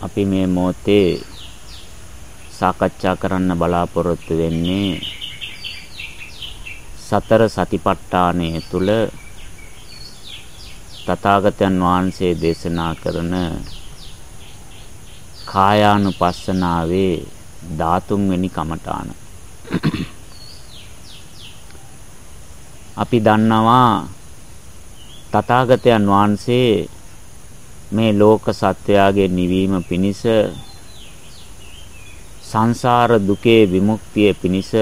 අපි මේ මොහොතේ සාකච්ඡා කරන්න බලාපොරොත්තු වෙන්නේ සතර සතිපට්ඨානය තුල තථාගතයන් වහන්සේ දේශනා කරන කායානුපස්සනාවේ 13 වෙනි කමඨාන. අපි දන්නවා තථාගතයන් වහන්සේ මේ ලෝක සත්වයාගේ නිවීම පිණිස සංසාර දුකේ විමුක්තිය පිණිස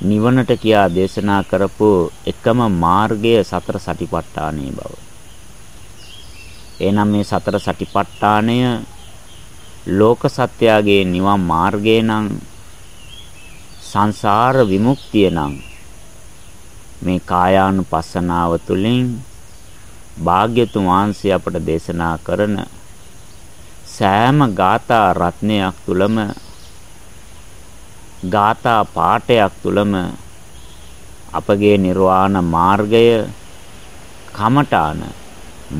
නිවනට කියා දේශනා කරපු එකම මාර්ගය සතර සටිපට්ඨානයේ බව. එනම් මේ සතර සටිපට්ඨානය ලෝක සත්‍යයේ නිවන් මාර්ගය නම් සංසාර විමුක්තිය නම් මේ කායානුපස්සනාව තුළින් භාග්‍යතුන් වහන්සේ අපට දේශනා කරන සෑම ගාථා රත්නයක් තුලම ගාථා පාඨයක් තුලම අපගේ නිර්වාණ මාර්ගය කමඨාන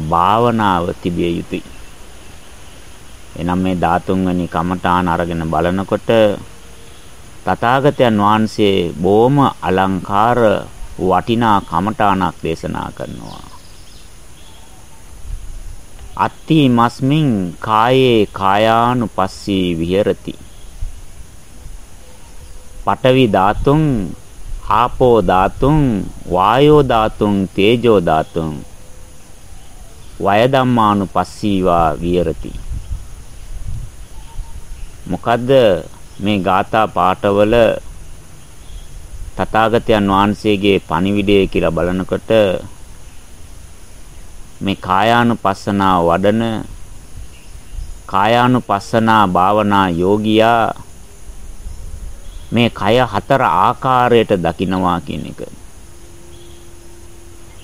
භාවනාව තිබිය යුතුයි. එනම් මේ 13 වෙනි කමඨාන අරගෙන බලනකොට තථාගතයන් වහන්සේ බොහොම අලංකාර වටිනා කමඨානක් දේශනා කරනවා. අත්ති මස්මින් කායේ කායානුපස්සී විහෙරති. පඨවි ධාතුන් ආපෝ ධාතුන් වායෝ ධාතුන් තේජෝ ධාතුන් වය ධම්මානුපස්සීවා විහෙරති. මොකද්ද මේ ગાථා පාඨවල තථාගතයන් වහන්සේගේ පණිවිඩය කියලා බලනකොට මේ කායානුපස්සනා වඩන කායානුපස්සනා භාවනා යෝගියා මේ කය හතර ආකාරයට දකිනවා කියන එක.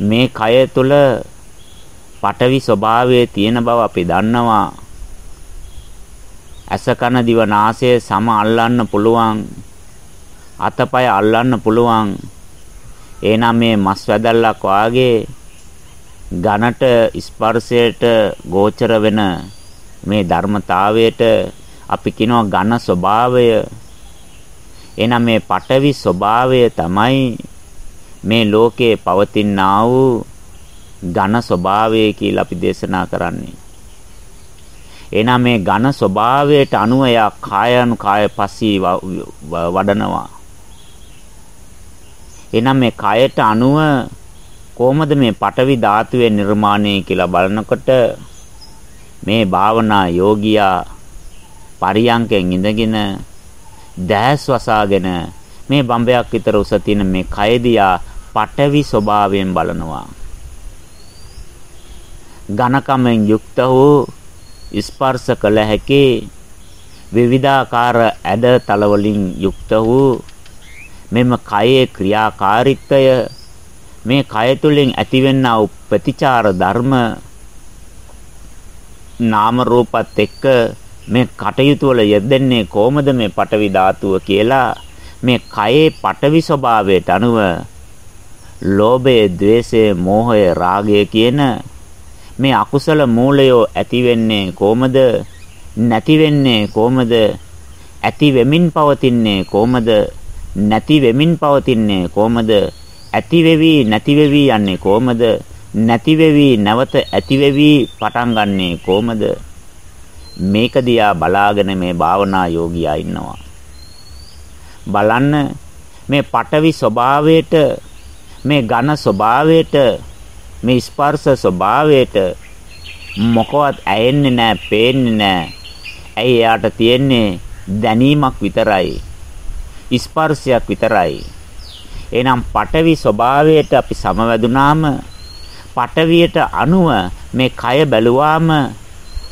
මේ කය තුල පටවි ස්වභාවයේ තියෙන බව අපි දන්නවා. ඇස කන දිව නාසය සම අල්ලන්න පුළුවන්. අතපය අල්ලන්න පුළුවන්. එනම් මේ මස් වැදල්ලක් වාගේ ඝනට ස්පර්ශයට ගෝචර වෙන මේ ධර්මතාවයට අපි කියනවා ඝන ස්වභාවය එනම් මේ පටවි ස්වභාවය තමයි මේ ලෝකේ පවතිනා වූ ඝන ස්වභාවය කියලා අපි දේශනා කරන්නේ. එනම් මේ ඝන ස්වභාවයට අනුව යා කායන කාය පස්සී වඩනවා. එනම් මේ කයට අනුව කොහොමද මේ පටවි ධාතුවේ නිර්මාණය කියලා බලනකොට මේ භාවනා යෝගියා පරියංකෙන් ඉඳගෙන දැස් වසාගෙන මේ බම්බයක් විතර උස තියෙන මේ කයදියා පටවි ස්වභාවයෙන් බලනවා. ඝනකමෙන් යුක්ත වූ ස්පර්ශ කළ හැකි විවිධාකාර ඇඩ තල වලින් යුක්ත වූ මෙම කයේ ක්‍රියාකාරීත්වය මේ කය තුලින් ඇතිවෙනා වූ ප්‍රතිචාර ධර්ම නාම රූපත් එක්ක මේ කටයුතු වල යෙදෙන්නේ කොහොමද මේ පටවි ධාතුව කියලා මේ කයේ පටවි ස්වභාවයට අනුව ලෝභය, ద్వේෂය, මෝහය, රාගය කියන මේ අකුසල මූලයෝ ඇති වෙන්නේ කොහමද? නැති වෙන්නේ කොහමද? ඇති වෙමින් පවතින්නේ කොහමද? නැති වෙමින් පවතින්නේ කොහමද? ඇති වෙවි නැති වෙවි යන්නේ කොහමද? නැති වෙවි නැවත ඇති වෙවි පටන් ගන්නෙ කොහමද? මේක දිහා බලාගෙන මේ භාවනා යෝගියා ඉන්නවා. බලන්න මේ පටවි ස්වභාවයට මේ ඝන ස්වභාවයට මේ ස්පර්ශ ස්වභාවයට මොකවත් ඇයෙන්නේ නැහැ, පේන්නේ නැහැ. ඇයි එයාට තියෙන්නේ දැනීමක් විතරයි. ස්පර්ශයක් විතරයි. එහෙනම් පටවි ස්වභාවයට අපි සමවැදුනාම පටවියට අනුව මේ කය බැලුවාම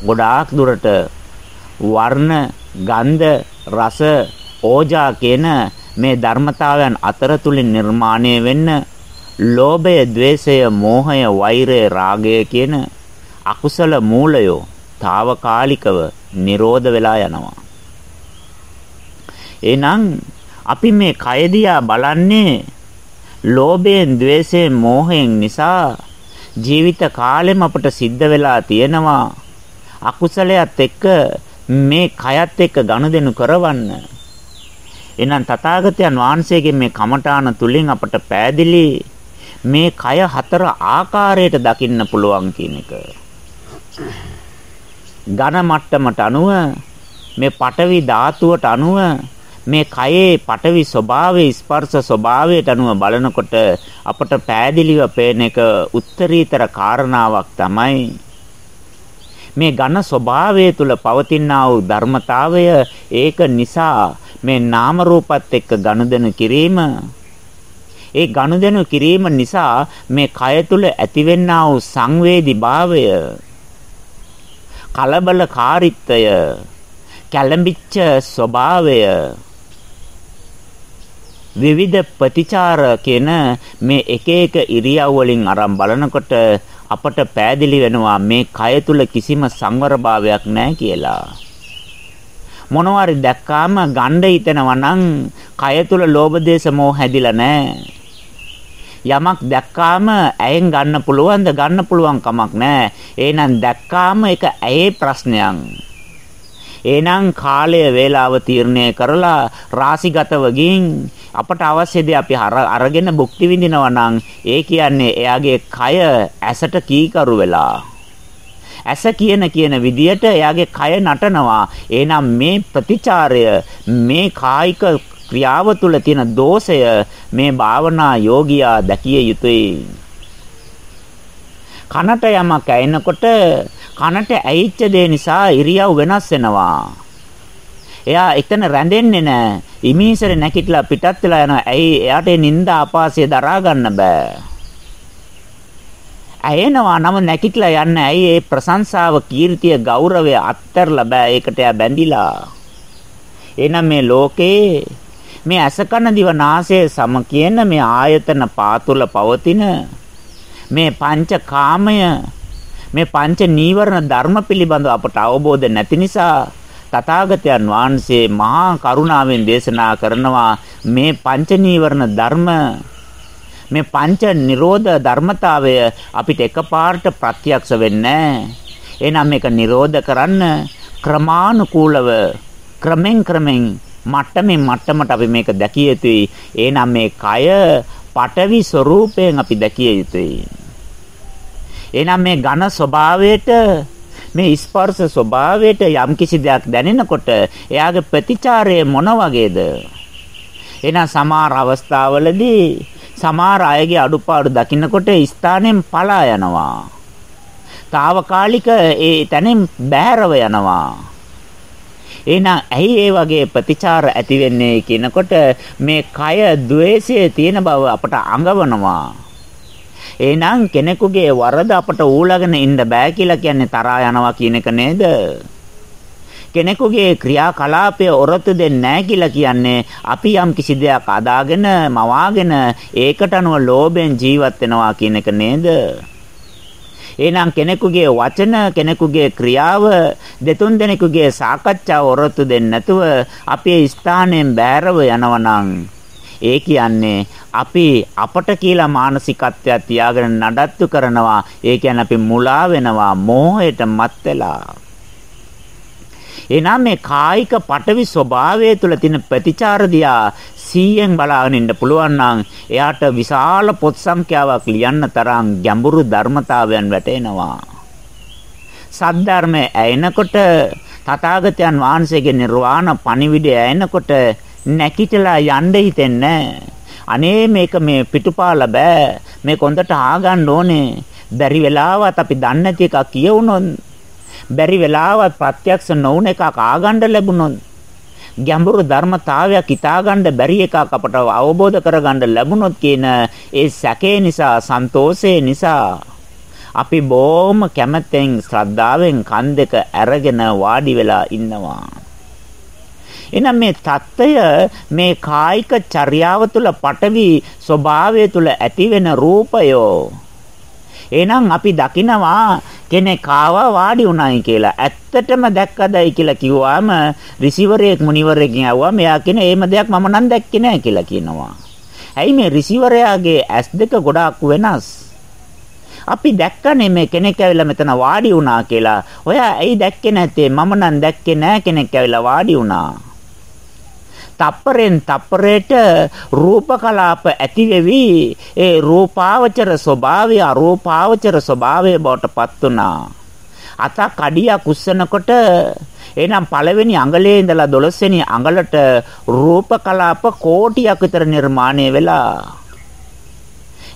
ගොඩාක් දුරට වර්ණ, ගන්ධ, රස, ඕජා කියන මේ ධර්මතාවයන් අතර තුලින් නිර්මාණය වෙන්න ලෝභය, ద్వේෂය, මෝහය, වෛරය, රාගය කියන අකුසල මූලයෝ తాවකාලිකව නිරෝධ වෙලා යනවා. එහෙනම් අපි මේ කය දිහා බලන්නේ ලෝභයෙන්, ద్వේෂයෙන්, මෝහයෙන් නිසා ජීවිත කාලෙම අපට සිද්ධ වෙලා තියෙනවා අකුසලයට එක්ක මේ කයත් එක්ක ගනුදෙනු කරවන්න. එහෙනම් තථාගතයන් වහන්සේගේ මේ කමඨාන තුලින් අපට පෑදිලි මේ කය හතර ආකාරයට දකින්න පුළුවන් කියන එක. ඝන මට්ටමට අනුව මේ පටවි ධාතුවට අනුව මේ කයේ පටවි ස්වභාවයේ ස්පර්ශ ස්වභාවයට අනුව බලනකොට අපට පෑදිලිව පේන එක උත්තරීතර කාරණාවක් තමයි මේ ඝන ස්වභාවය තුල පවතිනා වූ ධර්මතාවය. ඒක නිසා මේ නාම රූපත් එක්ක ගනුදෙනු කිරීම ඒ ගනුදෙනු කිරීම නිසා මේ කය තුල ඇතිවෙනා වූ සංවේදී භාවය කලබලකාරීත්වය කැළඹිච්ච ස්වභාවය විවිධ ප්‍රතිචාර කියන මේ එක එක ඉරියව් වලින් අරන් බලනකොට අපට පෑදිලි වෙනවා මේ කය තුල කිසිම සංවරභාවයක් නැහැ කියලා. මොනවාරි දැක්කාම ගණ්ඩ හිතෙනවා නම් කය තුල ලෝභ දේශ මොහ හැදිලා නැහැ. යමක් දැක්කාම ඇයෙන් ගන්න පුළුවන්ද ගන්න පුළුවන් කමක් නැහැ. එහෙනම් දැක්කාම ඒක ඇයේ ප්‍රශ්නයක්. එහෙනම් කාලය වේලාව තීරණය කරලා රාසිගතව ගින්. අපට අවශ්‍ය දේ අපි අරගෙන භුක්ති විඳිනවා නම් ඒ කියන්නේ එයාගේ කය ඇසට කීකරු වෙලා. ඇස කියන කියන විදියට එයාගේ කය නටනවා. එහෙනම් මේ ප්‍රතිචාරය මේ කායික ක්‍රියාව තුළ තියෙන දෝෂය මේ භාවනා යෝගියා දැකිය යුතුයි. කනට යමක් ඇයෙනකොට කනට ඇහිච්ච දේ නිසා ඉරියව් වෙනස් වෙනවා. එයා එතන රැඳෙන්නේ නැහැ. ඉමීසරේ නැකිట్లా පිටත් වෙලා යනවා. ඇයි එයාට නිින්ද ආපාසය දරා ගන්න බෑ. ඇයෙනවා නම් නැකිట్లా යන්න ඇයි ඒ ප්‍රශංසාව, කීර්තිය, ගෞරවය අත්හැරලා බෑ. ඒකට එයා බැඳිලා. එහෙනම් මේ ලෝකේ මේ අසකන දිවනාසය සම කියන මේ ආයතන පාතුල පවතින මේ පංච කාමය මේ පංච නීවරණ ධර්ම පිළිබඳව අපට අවබෝධ නැති නිසා තථාගතයන් වහන්සේ මහා කරුණාවෙන් දේශනා කරනවා මේ පංච නීවරණ ධර්ම මේ පංච නිරෝධ ධර්මතාවය අපිට එකපාරට ප්‍රත්‍යක්ෂ වෙන්නේ එහෙනම් මේක නිරෝධ කරන්න ක්‍රමානුකූලව ක්‍රමෙන් ක්‍රමෙන් මට්ටමින් මට්ටමට අපි මේක දැකිය යුතුයි. එහෙනම් මේ කය පටවි ස්වરૂපයෙන් අපි දැකිය යුතුයි. එහෙනම් මේ ඝන ස්වභාවයට මේ ස්පර්ශ ස්වභාවයට යම්කිසි දෙයක් දැනෙනකොට එයාගේ ප්‍රතිචාරය මොන වගේද? එහෙනම් සමහර අවස්ථාවලදී සමහර අයගේ අඩුපාඩු දකින්නකොට ස්ථානෙන් පලා යනවා. తాවකාලික ඒ තැනින් බෑරව යනවා. එහෙනම් ඇයි ඒ වගේ ප්‍රතිචාර ඇති වෙන්නේ කියනකොට මේ කය द्वේෂයේ තියෙන බව අපට අඟවනවා. එහෙනම් කෙනෙකුගේ වරද අපට ඌලගෙන ඉන්න බෑ කියලා කියන්නේ තරහා යනවා කියන එක නේද? කෙනෙකුගේ ක්‍රියාකලාපය ඔරොත්තු දෙන්නේ නැහැ කියලා කියන්නේ අපි යම් කිසි දෙයක් අදාගෙන මවාගෙන ඒකට අනුව ලෝභයෙන් ජීවත් වෙනවා කියන එක නේද? එහෙනම් කෙනෙකුගේ වචන කෙනෙකුගේ ක්‍රියාව දෙතුන් දෙනෙකුගේ සාකච්ඡාව ඔරොත්තු දෙන්නේ නැතුව අපේ ස්ථානයෙන් බෑරව යනවනම් ඒ කියන්නේ අපි අපට කියලා මානසිකත්වයක් තියාගෙන නඩත්තු කරනවා. ඒ කියන්නේ අපි මුලා වෙනවා මෝහයට මත් වෙලා. එනම් මේ කායික පටවි ස්වභාවය තුළ තියෙන ප්‍රතිචාර දියා 100න් බලාගෙන ඉන්න පුළුවන් නම් එයාට විශාල පොත් සංඛ්‍යාවක් ලියන්න තරම් ගැඹුරු ධර්මතාවයන් වැටෙනවා. සද්ධර්මයේ ඇයෙනකොට තථාගතයන් වහන්සේගේ නිර්වාණ පණිවිඩය ඇයෙනකොට නැකිටලා යන්න හිතෙන්නේ අනේ මේක මේ පිටුපාල බෑ. මේ කොන්දට ආගන්න ඕනේ. බැරි වෙලාවත් අපි දන්නේ නැති එකක් කියවුනොත් බැරි වෙලාවත් ප්‍රත්‍යක්ෂ නොවුන එකක් ආගන්න ලැබුණොත් ගැඹුරු ධර්මතාවයක් හිතාගන්න බැරි එකක් අපට අවබෝධ කරගන්න ලැබුණොත් කියන ඒ සැකේ නිසා සන්තෝෂේ නිසා අපි බොහොම කැමැතෙන් ශ්‍රද්ධාවෙන් කන් දෙක ඇරගෙන වාඩි වෙලා ඉන්නවා. එනම් මේ தত্ত্বය මේ කායික චර්යාව තුළ පටවි ස්වභාවය තුළ ඇතිවෙන රූපයෝ. එහෙනම් අපි දකිනවා කෙනෙක් ආවා වාඩි උනායි කියලා. ඇත්තටම දැක්කදයි කියලා කිව්වාම රිසීවරයෙක් මුනිවරයෙක්ගෙන් ආවා මෙයා කියන එහෙම දෙයක් මම නම් දැක්කේ නැහැ කියලා කියනවා. ඇයි මේ රිසීවරයාගේ ඇස් දෙක ගොඩාක් වෙනස්? අපි දැක්කනේ මේ කෙනෙක් ඇවිල්ලා මෙතන වාඩි වුණා කියලා. ඔයා ඇයි දැක්කේ නැත්තේ? මම නම් දැක්කේ නෑ කෙනෙක් ඇවිල්ලා වාඩි වුණා. තප්පරෙන් තප්පරයට රූප කලාප ඇති වෙවි. ඒ රූපාවචර ස්වභාවය අරූපාවචර ස්වභාවය බවට පත් වුණා. අත කඩියක් උස්සනකොට එහෙනම් පළවෙනි අඟලේ ඉඳලා 12 වෙනි අඟලට රූප කලාප කෝටියක් විතර නිර්මාණය වෙලා.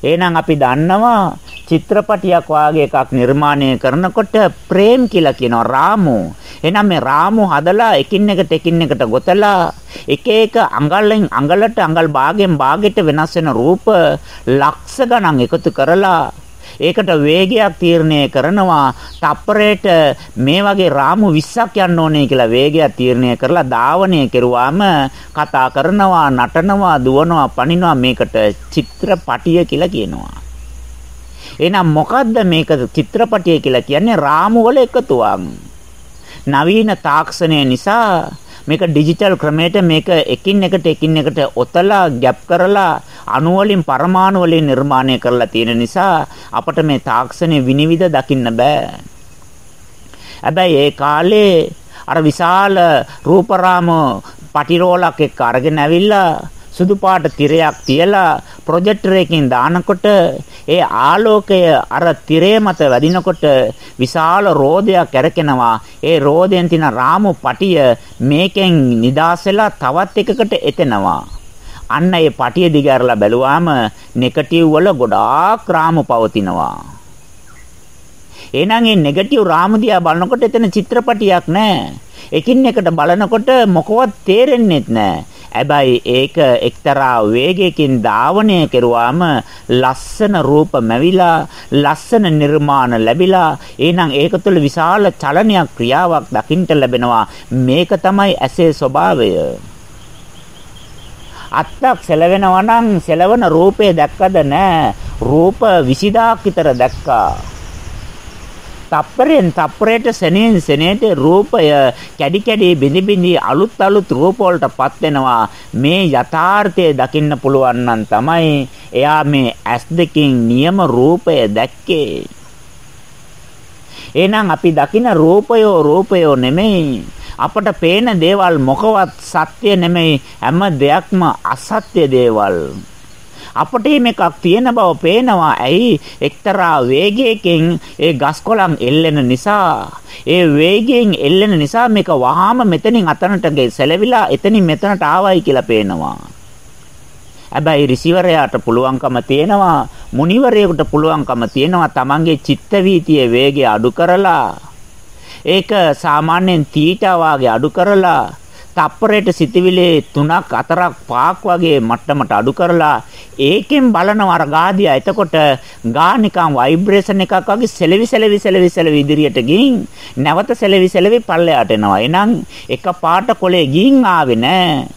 එහෙනම් අපි දන්නවා චිත්‍රපටියක් වාගේ එකක් නිර්මාණය කරනකොට ප්‍රේම් කියලා කියනවා රාමු. එහෙනම් මේ රාමු හදලා එකින් එකට එකින් එකට ගොතලා එක එක අඟලෙන් අඟලට අඟල් භාගයෙන් භාගයට වෙනස් වෙන රූප ලක්ෂ ගණන් එකතු කරලා ඒකට වේගයක් තීරණය කරනවා තප්පරයට මේ වගේ රාමු 20ක් යන්න ඕනේ කියලා වේගයක් තීරණය කරලා ධාවනය කෙරුවාම කතා කරනවා නටනවා දුවනවා පනිනවා මේකට චිත්‍රපටිය කියලා කියනවා එහෙනම් මොකද්ද මේක චිත්‍රපටිය කියලා කියන්නේ රාමු වල එකතුවක් නවීන තාක්ෂණය නිසා මේක ඩිජිටල් ක්‍රමයට මේක එකින් එකට එකින් එකට ඔතලා ගැප් කරලා අණු වලින් පරමාණු වලින් නිර්මාණය කරලා තියෙන නිසා අපට මේ තාක්ෂණය විනිවිද දකින්න බෑ. හැබැයි ඒ කාලේ අර විශාල රූපරාම පටිරෝලක් එක්ක අරගෙන ඇවිල්ලා සුදු පාට තිරයක් තියලා ප්‍රොජෙක්ටර් එකකින් දානකොට ඒ ආලෝකය අර තිරය මත වැදිනකොට විශාල රෝදයක් කැරකෙනවා. ඒ රෝදයෙන් තින රාමු පටිය මේකෙන් නිදාස් වෙලා තවත් එකකට එතෙනවා. අන්න ඒ පටිය දිගහැරලා බැලුවාම නෙගටිව් වල ගොඩාක් රාමු පවතිනවා. එහෙනම් මේ නෙගටිව් රාමු දිහා බලනකොට එතන චිත්‍රපටියක් නැහැ. එකින් එකට බලනකොට මොකවත් තේරෙන්නේ නැහැ. හැබැයි ඒක එක්තරා වේගයකින් ධාවනය කෙරුවාම ලස්සන රූප මැවිලා ලස්සන නිර්මාණ ලැබිලා එහෙනම් ඒක තුළ විශාල චලනයක් ක්‍රියාවක් දකින්න ලැබෙනවා. මේක තමයි ඇසේ ස්වභාවය. අත්තක් සෙලවෙනවා නම් සෙලවන රූපේ දැක්කද නැහැ රූප 20000ක් විතර දැක්කා. තප්පරෙන් තප්පරයට සෙනෙන් සෙනෙට රූපය කැඩි කැඩි බිනි බිනි අලුත් අලුත් රූප වලටපත් වෙනවා. මේ යථාර්ථය දකින්න පුළුවන් නම් තමයි එයා මේ ඇස් දෙකින් නියම රූපය දැක්කේ. එහෙනම් අපි දකින රූපයෝ රූපයෝ නෙමෙයි. අපට පේන දේවල් මොකවත් සත්‍ය නෙමෙයි. හැම දෙයක්ම අසත්‍ය දේවල්. අපට මේකක් තියෙන බව පේනවා. ඇයි? එක්තරා වේගයකින් ඒ ගස් කොළන් එල්ලෙන නිසා, ඒ වේගයෙන් එල්ලෙන නිසා මේක වහාම මෙතනින් අතනට සැලවිලා එතනින් මෙතනට ආවයි කියලා පේනවා. හැබැයි රිසීවරයාට පුළුවන්කම තියෙනවා මුනිවරයෙකුට පුළුවන්කම තියෙනවා තමන්ගේ චිත්ත වීතියේ වේගය අඩු කරලා ඒක සාමාන්‍යයෙන් තීටා වාගේ අඩු කරලා තප්පරයට සිටිවිලේ 3ක් 4ක් 5ක් වගේ මට්ටමට අඩු කරලා ඒකෙන් බලනවා අර ගාදියා එතකොට ගා නිකන් ভাইබ්‍රේෂන් එකක් වගේ සෙලවි සෙලවි සෙලවි සෙලවි ඉදිරියට ගින් නැවත සෙලවි සෙලවි පල්ලයට එනවා. එහෙනම් එක පාට කොලේ ගින් ආවේ නෑ.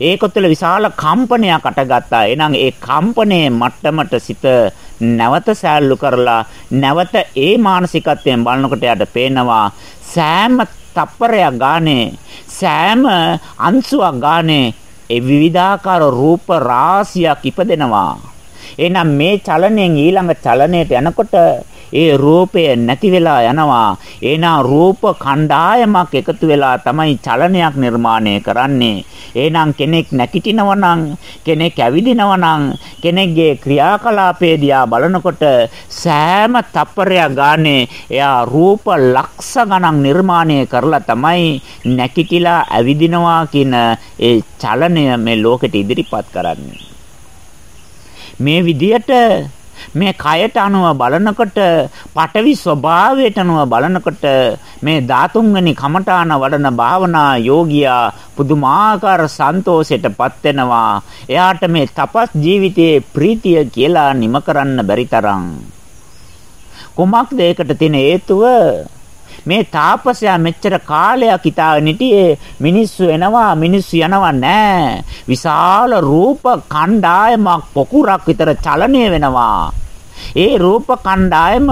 ඒක තුළ විශාල කම්පනයක් අටගත්තා. එහෙනම් ඒ කම්පනයේ මට්ටමට සිත නැවත සෑල්ලු කරලා නැවත ඒ මානසිකත්වයෙන් බලනකොට යට පේනවා සෑම තප්පරයක් ගානේ සෑම අංශුවක් ගානේ ඒ විවිධාකාර රූප රාශියක් ඉපදෙනවා. එහෙනම් මේ චලනයෙන් ඊළඟ චලනයට යනකොට ඒ රූපය නැති වෙලා යනවා. එහෙනම් රූප කණ්ඩායමක් එකතු වෙලා තමයි චලනයක් නිර්මාණය කරන්නේ. එහෙනම් කෙනෙක් නැගිටිනවා නම්, කෙනෙක් ඇවිදිනවා නම්, කෙනෙක්ගේ ක්‍රියාකලාපයේ දිහා බලනකොට සෑම තප්පරයක් ගානේ එයා රූප ලක්ෂ ගණන් නිර්මාණය කරලා තමයි නැගිටිලා ඇවිදිනවා කියන ඒ චලනය මේ ලෝකෙට ඉදිරිපත් කරන්නේ. මේ විදියට මේ කයට අනුව බලනකොට පටවි ස්වභාවයට අනුව බලනකොට මේ ධාතුන්ගනි කමඨාන වඩන භාවනා යෝගියා පුදුමාකාර සන්තෝෂයටපත් වෙනවා. එයාට මේ තපස් ජීවිතයේ ප්‍රීතිය කියලා නිම කරන්න බැරි තරම්. කුමක්ද ඒකට තියෙන හේතුව? මේ තාපසයා මෙච්චර කාලයක් හිතාගෙන හිටියේ මිනිස්සු එනවා මිනිස්සු යනවා නෑ විශාල රූප කණ්ඩායමක් පොකුරක් විතර චලනය වෙනවා ඒ රූප කණ්ඩායම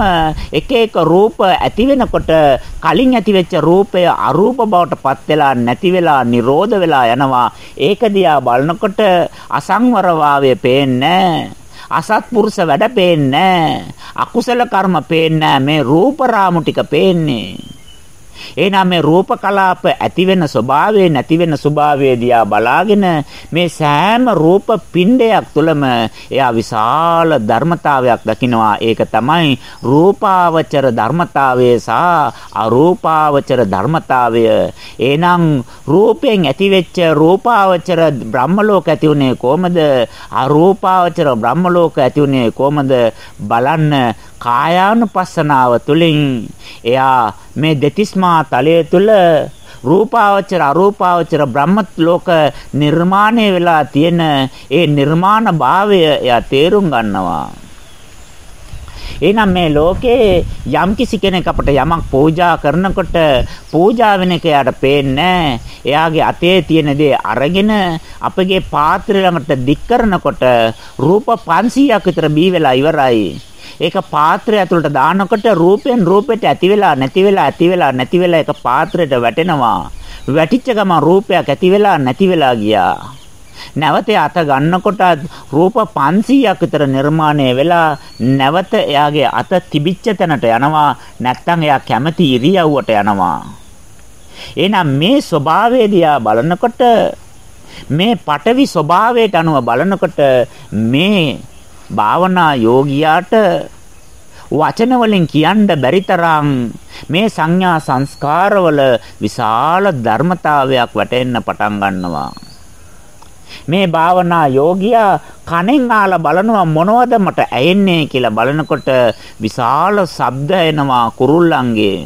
එක එක රූප ඇති වෙනකොට කලින් ඇති වෙච්ච රූපය අරූප බවට පත් වෙලා නැති වෙලා නිරෝධ වෙලා යනවා. ඒක දිහා බලනකොට අසංවරභාවය පේන්නේ අසත්පුරුෂ වැඩ පේන්නේ අකුසල කර්ම පේන්නේ මේ රූප රාමු ටික පේන්නේ. එහෙනම් මේ රූප කලාප ඇති වෙන ස්වභාවය නැති වෙන ස්වභාවය දිහා බලාගෙන මේ සෑම රූප පිණ්ඩයක් තුළම එයා විශාල ධර්මතාවයක් දකිනවා. ඒක තමයි රූපාවචර ධර්මතාවය සහ අරූපාවචර ධර්මතාවය. එහෙනම් රූපයෙන් ඇතිවෙච්ච රූපාවචර බ්‍රහ්ම ලෝක ඇති උනේ කොහමද? අරූපාවචර බ්‍රහ්ම ලෝක ඇති උනේ කොහමද? බලන්න කායානුපස්සනාව තුළින් එයා මේ දෙතිස්මා තලය තුළ රූපාවචර අරූපාවචර බ්‍රහ්ම ලෝක නිර්මාණය වෙලා තියෙන ඒ නිර්මාණ භාවය එයා තේරුම් ගන්නවා. එහෙනම් මේ ලෝකේ යම් කිසි කෙනෙක් අපට යමක් පූජා කරනකොට පූජා වෙන එක යාට පේන්නේ එයාගේ අතේ තියෙන දේ අරගෙන අපගේ පාත්‍රය ළඟට දික් කරනකොට රූප 500ක් විතර බී වෙලා ඉවරයි. ඒක පාත්‍රය ඇතුළට දානකොට රූපෙන් රූපෙට ඇති වෙලා නැති වෙලා ඇති වෙලා නැති වෙලා ඒක පාත්‍රයට වැටෙනවා. වැටිච්ච ගමන් රූපයක් ඇති වෙලා නැති වෙලා ගියා. නැවත අත ගන්නකොට රූප 500ක් විතර නිර්මාණය වෙලා නැවත එයාගේ අත තිබිච්ච තැනට යනවා නැත්නම් එයා කැමති ඉරියව්වට යනවා එහෙනම් මේ ස්වභාවය දිහා බලනකොට මේ පටවි ස්වභාවයට අනුව බලනකොට මේ භාවනා යෝගියාට වචන වලින් කියන්න බැරි තරම් මේ සංඥා සංස්කාරවල විශාල ධර්මතාවයක් වැටෙන්න පටන් ගන්නවා. මේ භාවනා යෝගියා කනෙන් ආලා බලනවා මොනවද මට ඇයෙන්නේ කියලා බලනකොට විශාල ශබ්ද එනවා කුරුල්ලන්ගේ.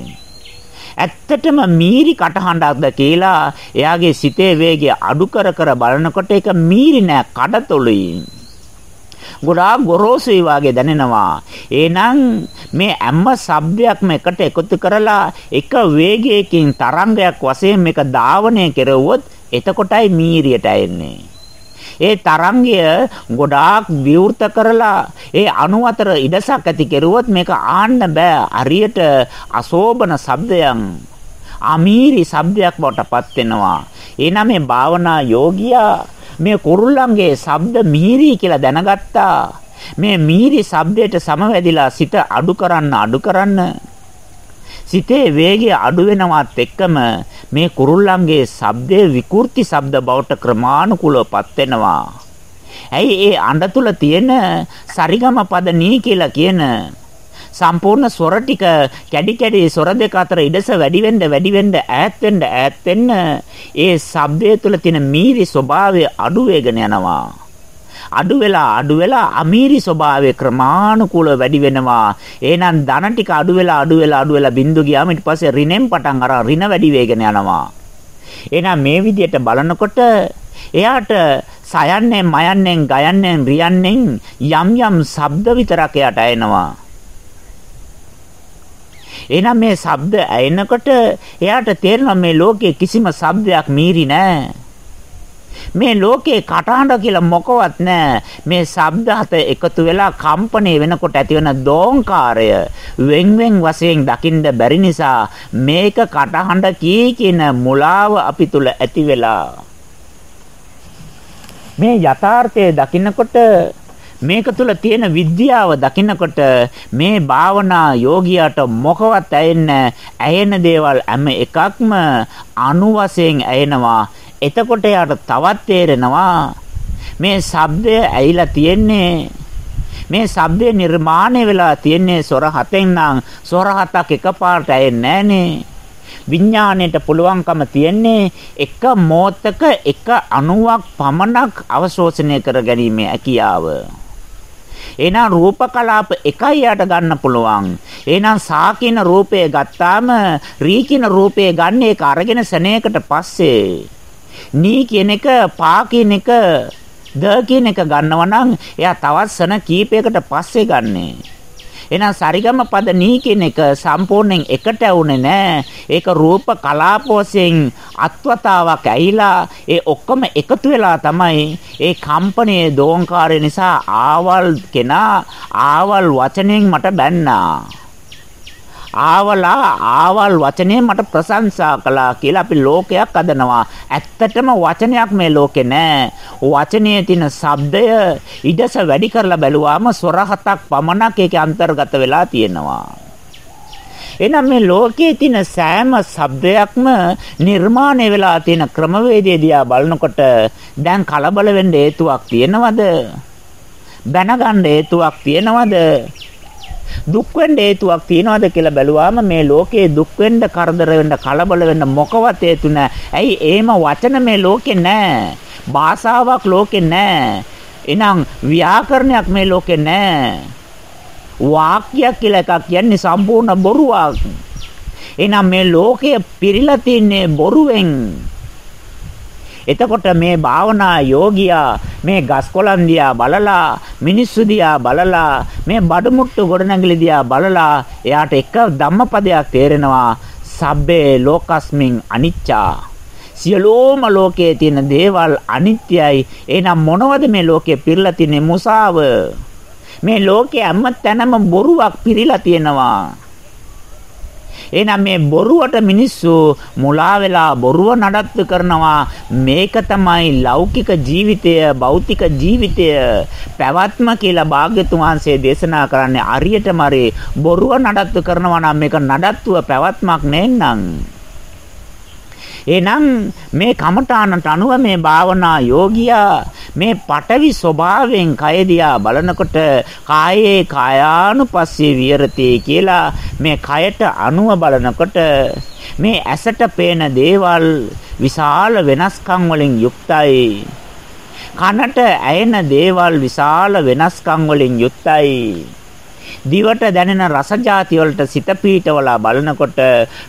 ඇත්තටම මීරි කටහඬක්ද කියලා එයාගේ සිතේ වේගය අඩු කර කර බලනකොට ඒක මීරි නෑ කඩතොළුයි. ගොඩාක් ගොරෝසුයි වාගේ දැනෙනවා. එහෙනම් මේ හැම શબ્දයක්ම එකට එකතු කරලා එක වේගයකින් තරංගයක් වශයෙන් මේක ධාවනය කෙරුවොත් එතකොටයි මීරියට එන්නේ. ඒ තරංගය ගොඩාක් විවෘත කරලා ඒ අණු අතර ඉඩසක් ඇති කෙරුවොත් මේක ආන්න බෑ. හරියට අශෝබන ශබ්දයන් අමීරි ශබ්දයක් බවට පත් වෙනවා. එනනම් මේ භාවනා යෝගියා මේ කුරුල්ලන්ගේ ශබ්ද මිහිරි කියලා දැනගත්තා. මේ මිහිරි ශබ්දයට සමවැදිලා සිත අඩු කරන්න අඩු කරන්න සිතේ වේගය අඩු වෙනවත් එක්කම මේ කුරුල්ලන්ගේ ශබ්දයේ විකෘති ශබ්ද බවට ක්‍රමානුකූලවපත් වෙනවා. ඇයි ඒ අඬ තුල තියෙන සරිගම පද නී කියලා කියන සම්පූර්ණ ස්වර ටික කැඩි කැඩි ස්වර දෙක අතර ඉඩස වැඩි වෙන්න වැඩි වෙන්න ඈත් වෙන්න ඈත් වෙන්න ඒ ශබ්දය තුළ තියෙන මීරි ස්වභාවය අඩු වෙගෙන යනවා අඩු වෙලා අඩු වෙලා අමීරි ස්වභාවය ක්‍රමානුකූලව වැඩි වෙනවා. එහෙනම් ධන ටික අඩු වෙලා අඩු වෙලා අඩු වෙලා බිඳු ගියාම ඊට පස්සේ රිනෙන් පටන් අර රින වැඩි වෙගෙන යනවා. එහෙනම් මේ විදිහට බලනකොට එයාට සයන්නේ මයන්නේ ගයන්නේ රියන්නේ යම් යම් ශබ්ද විතරක් එයාට එනවා. එහෙනම් මේ ශබ්ද ඇයෙනකොට එයාට තේරෙනවා මේ ලෝකයේ කිසිම ශබ්දයක් මීරි නෑ. මේ ලෝකේ කටහඬ කියලා මොකවත් නැහැ. මේ ශබ්ද හත එකතු වෙලා කම්පණය වෙනකොට ඇතිවන දෝංකාරය වෙන් වෙන් වශයෙන් දකින්න බැරි නිසා මේක කටහඬ කී කියන මුලාව අපි තුල ඇති වෙලා මේ යථාර්ථය දකින්නකොට මේක තුල තියෙන විද්‍යාව දකිනකොට මේ භාවනා යෝගියාට මොකවත් ඇයෙන්නේ ඇයෙන දේවල් හැම එකක්ම අණු වශයෙන් ඇයෙනවා. එතකොට යාට තවත් තේරෙනවා මේ ශබ්දය ඇයිලා තියෙන්නේ? මේ ශබ්දේ නිර්මාණය වෙලා තියෙන්නේ සොර හතෙන් නම් සොර හතක් එකපාරට ඇයෙන්නේ නැහනේ. විඥාණයට පුළුවන්කම තියෙන්නේ එක මොහතක එක අණුවක් පමණක් අවශෝෂණය කර ගැනීමේ හැකියාව. එහෙනම් රූප කලාප එකයි යට ගන්න පුළුවන්. එහෙනම් සාකින රූපය ගත්තාම රීකින රූපය ගන්න එක අරගෙන සෙනෙකට පස්සේ නී කියන එක පා කියන එක ද කියන එක ගන්නවා නම් එයා තවත් සන කීපයකට පස්සේ ගන්නේ. එහෙනම් සරිගම පද නී කියන එක සම්පූර්ණයෙන් එකට ඇවුනේ නෑ. ඒක රූප කලාප වශයෙන් අත්වතාවක් ඇහිලා ඒ ඔක්කොම එකතු වෙලා තමයි ඒ කම්පනයේ දෝංකාරය නිසා ආවල් කෙනා ආවල් වචනෙන් මට බැන්නා. ආවලා ආවල් වචනේ මට ප්‍රශංසා කළා කියලා අපි ලෝකයක් අදනවා. ඇත්තටම වචනයක් මේ ලෝකේ නෑ. වචනේ තියෙන ශබ්දය ඉඩස වැඩි කරලා බැලුවාම ස්වර හතක් පමණක් ඒකේ අන්තර්ගත වෙලා තියෙනවා. එහෙනම් මේ ලෝකයේ තියෙන සෑම ශබ්දයක්ම නිර්මාණය වෙලා තියෙන ක්‍රමවේදය දිහා බලනකොට දැන් කලබල වෙන්න හේතුවක් තියෙනවද? දැනගන්න හේතුවක් තියෙනවද? දුක් වෙන්න හේතුවක් තියනවාද කියලා බැලුවාම මේ ලෝකේ දුක් වෙන්න කරදර වෙන්න කලබල වෙන්න මොකවත් හේතු නැහැ. ඇයි එහෙම වචන මේ ලෝකේ නැහැ. භාෂාවක් ලෝකේ නැහැ. එහෙනම් ව්‍යාකරණයක් මේ ලෝකේ නැහැ. වාක්‍යයක් කියලා එකක් කියන්නේ සම්පූර්ණ බොරුවක්. එහෙනම් මේ ලෝකය පිරීලා තින්නේ බොරුවෙන්. එතකොට මේ භාවනා යෝගියා මේ ගස්කොලන් දිහා බලලා මිනිස්සු දිහා බලලා මේ බඩමුට්ටු ගොඩනැගිලි දිහා බලලා එයාට එක ධම්මපදයක් තේරෙනවා. සබ්බේ ලෝකස්මින් අනිච්චා. සියලෝම ලෝකයේ තියෙන දේවල් අනිත්‍යයි. එහෙනම් මොනවද මේ ලෝකයේ පිරලා තියෙන්නේ? මුසාව. මේ ලෝකයේ හැම තැනම බොරුවක් පිරීලා තියෙනවා. එහෙනම් මේ බොරුවට මිනිස්සු මුලා වෙලා බොරුව නඩත්තු කරනවා. මේක තමයි ලෞකික ජීවිතය භෞතික ජීවිතය. පැවැත්ම කියලා භාග්‍යතුන් වහන්සේ දේශනා කරන්නේ අරියටම බොරුව නඩත්තු කරනවා නම් මේක නඩත්තුව පැවැත්මක් නෙන්නම් එහෙනම් මේ කමඨානට අනුව මේ භාවනා යෝගියා මේ පටවි ස්වභාවයෙන් කය දිහා බලනකොට කායේ කායානුපස්සේ විහෙරති කියලා මේ කයට අනුව බලනකොට මේ ඇසට පේන දේවල් විශාල වෙනස්කම් වලින් යුක්තයි. කනට ඇයෙන දේවල් විශාල වෙනස්කම් වලින් යුක්තයි. දිවට දැනෙන රස જાති වලට සිත පීඨවලා බලනකොට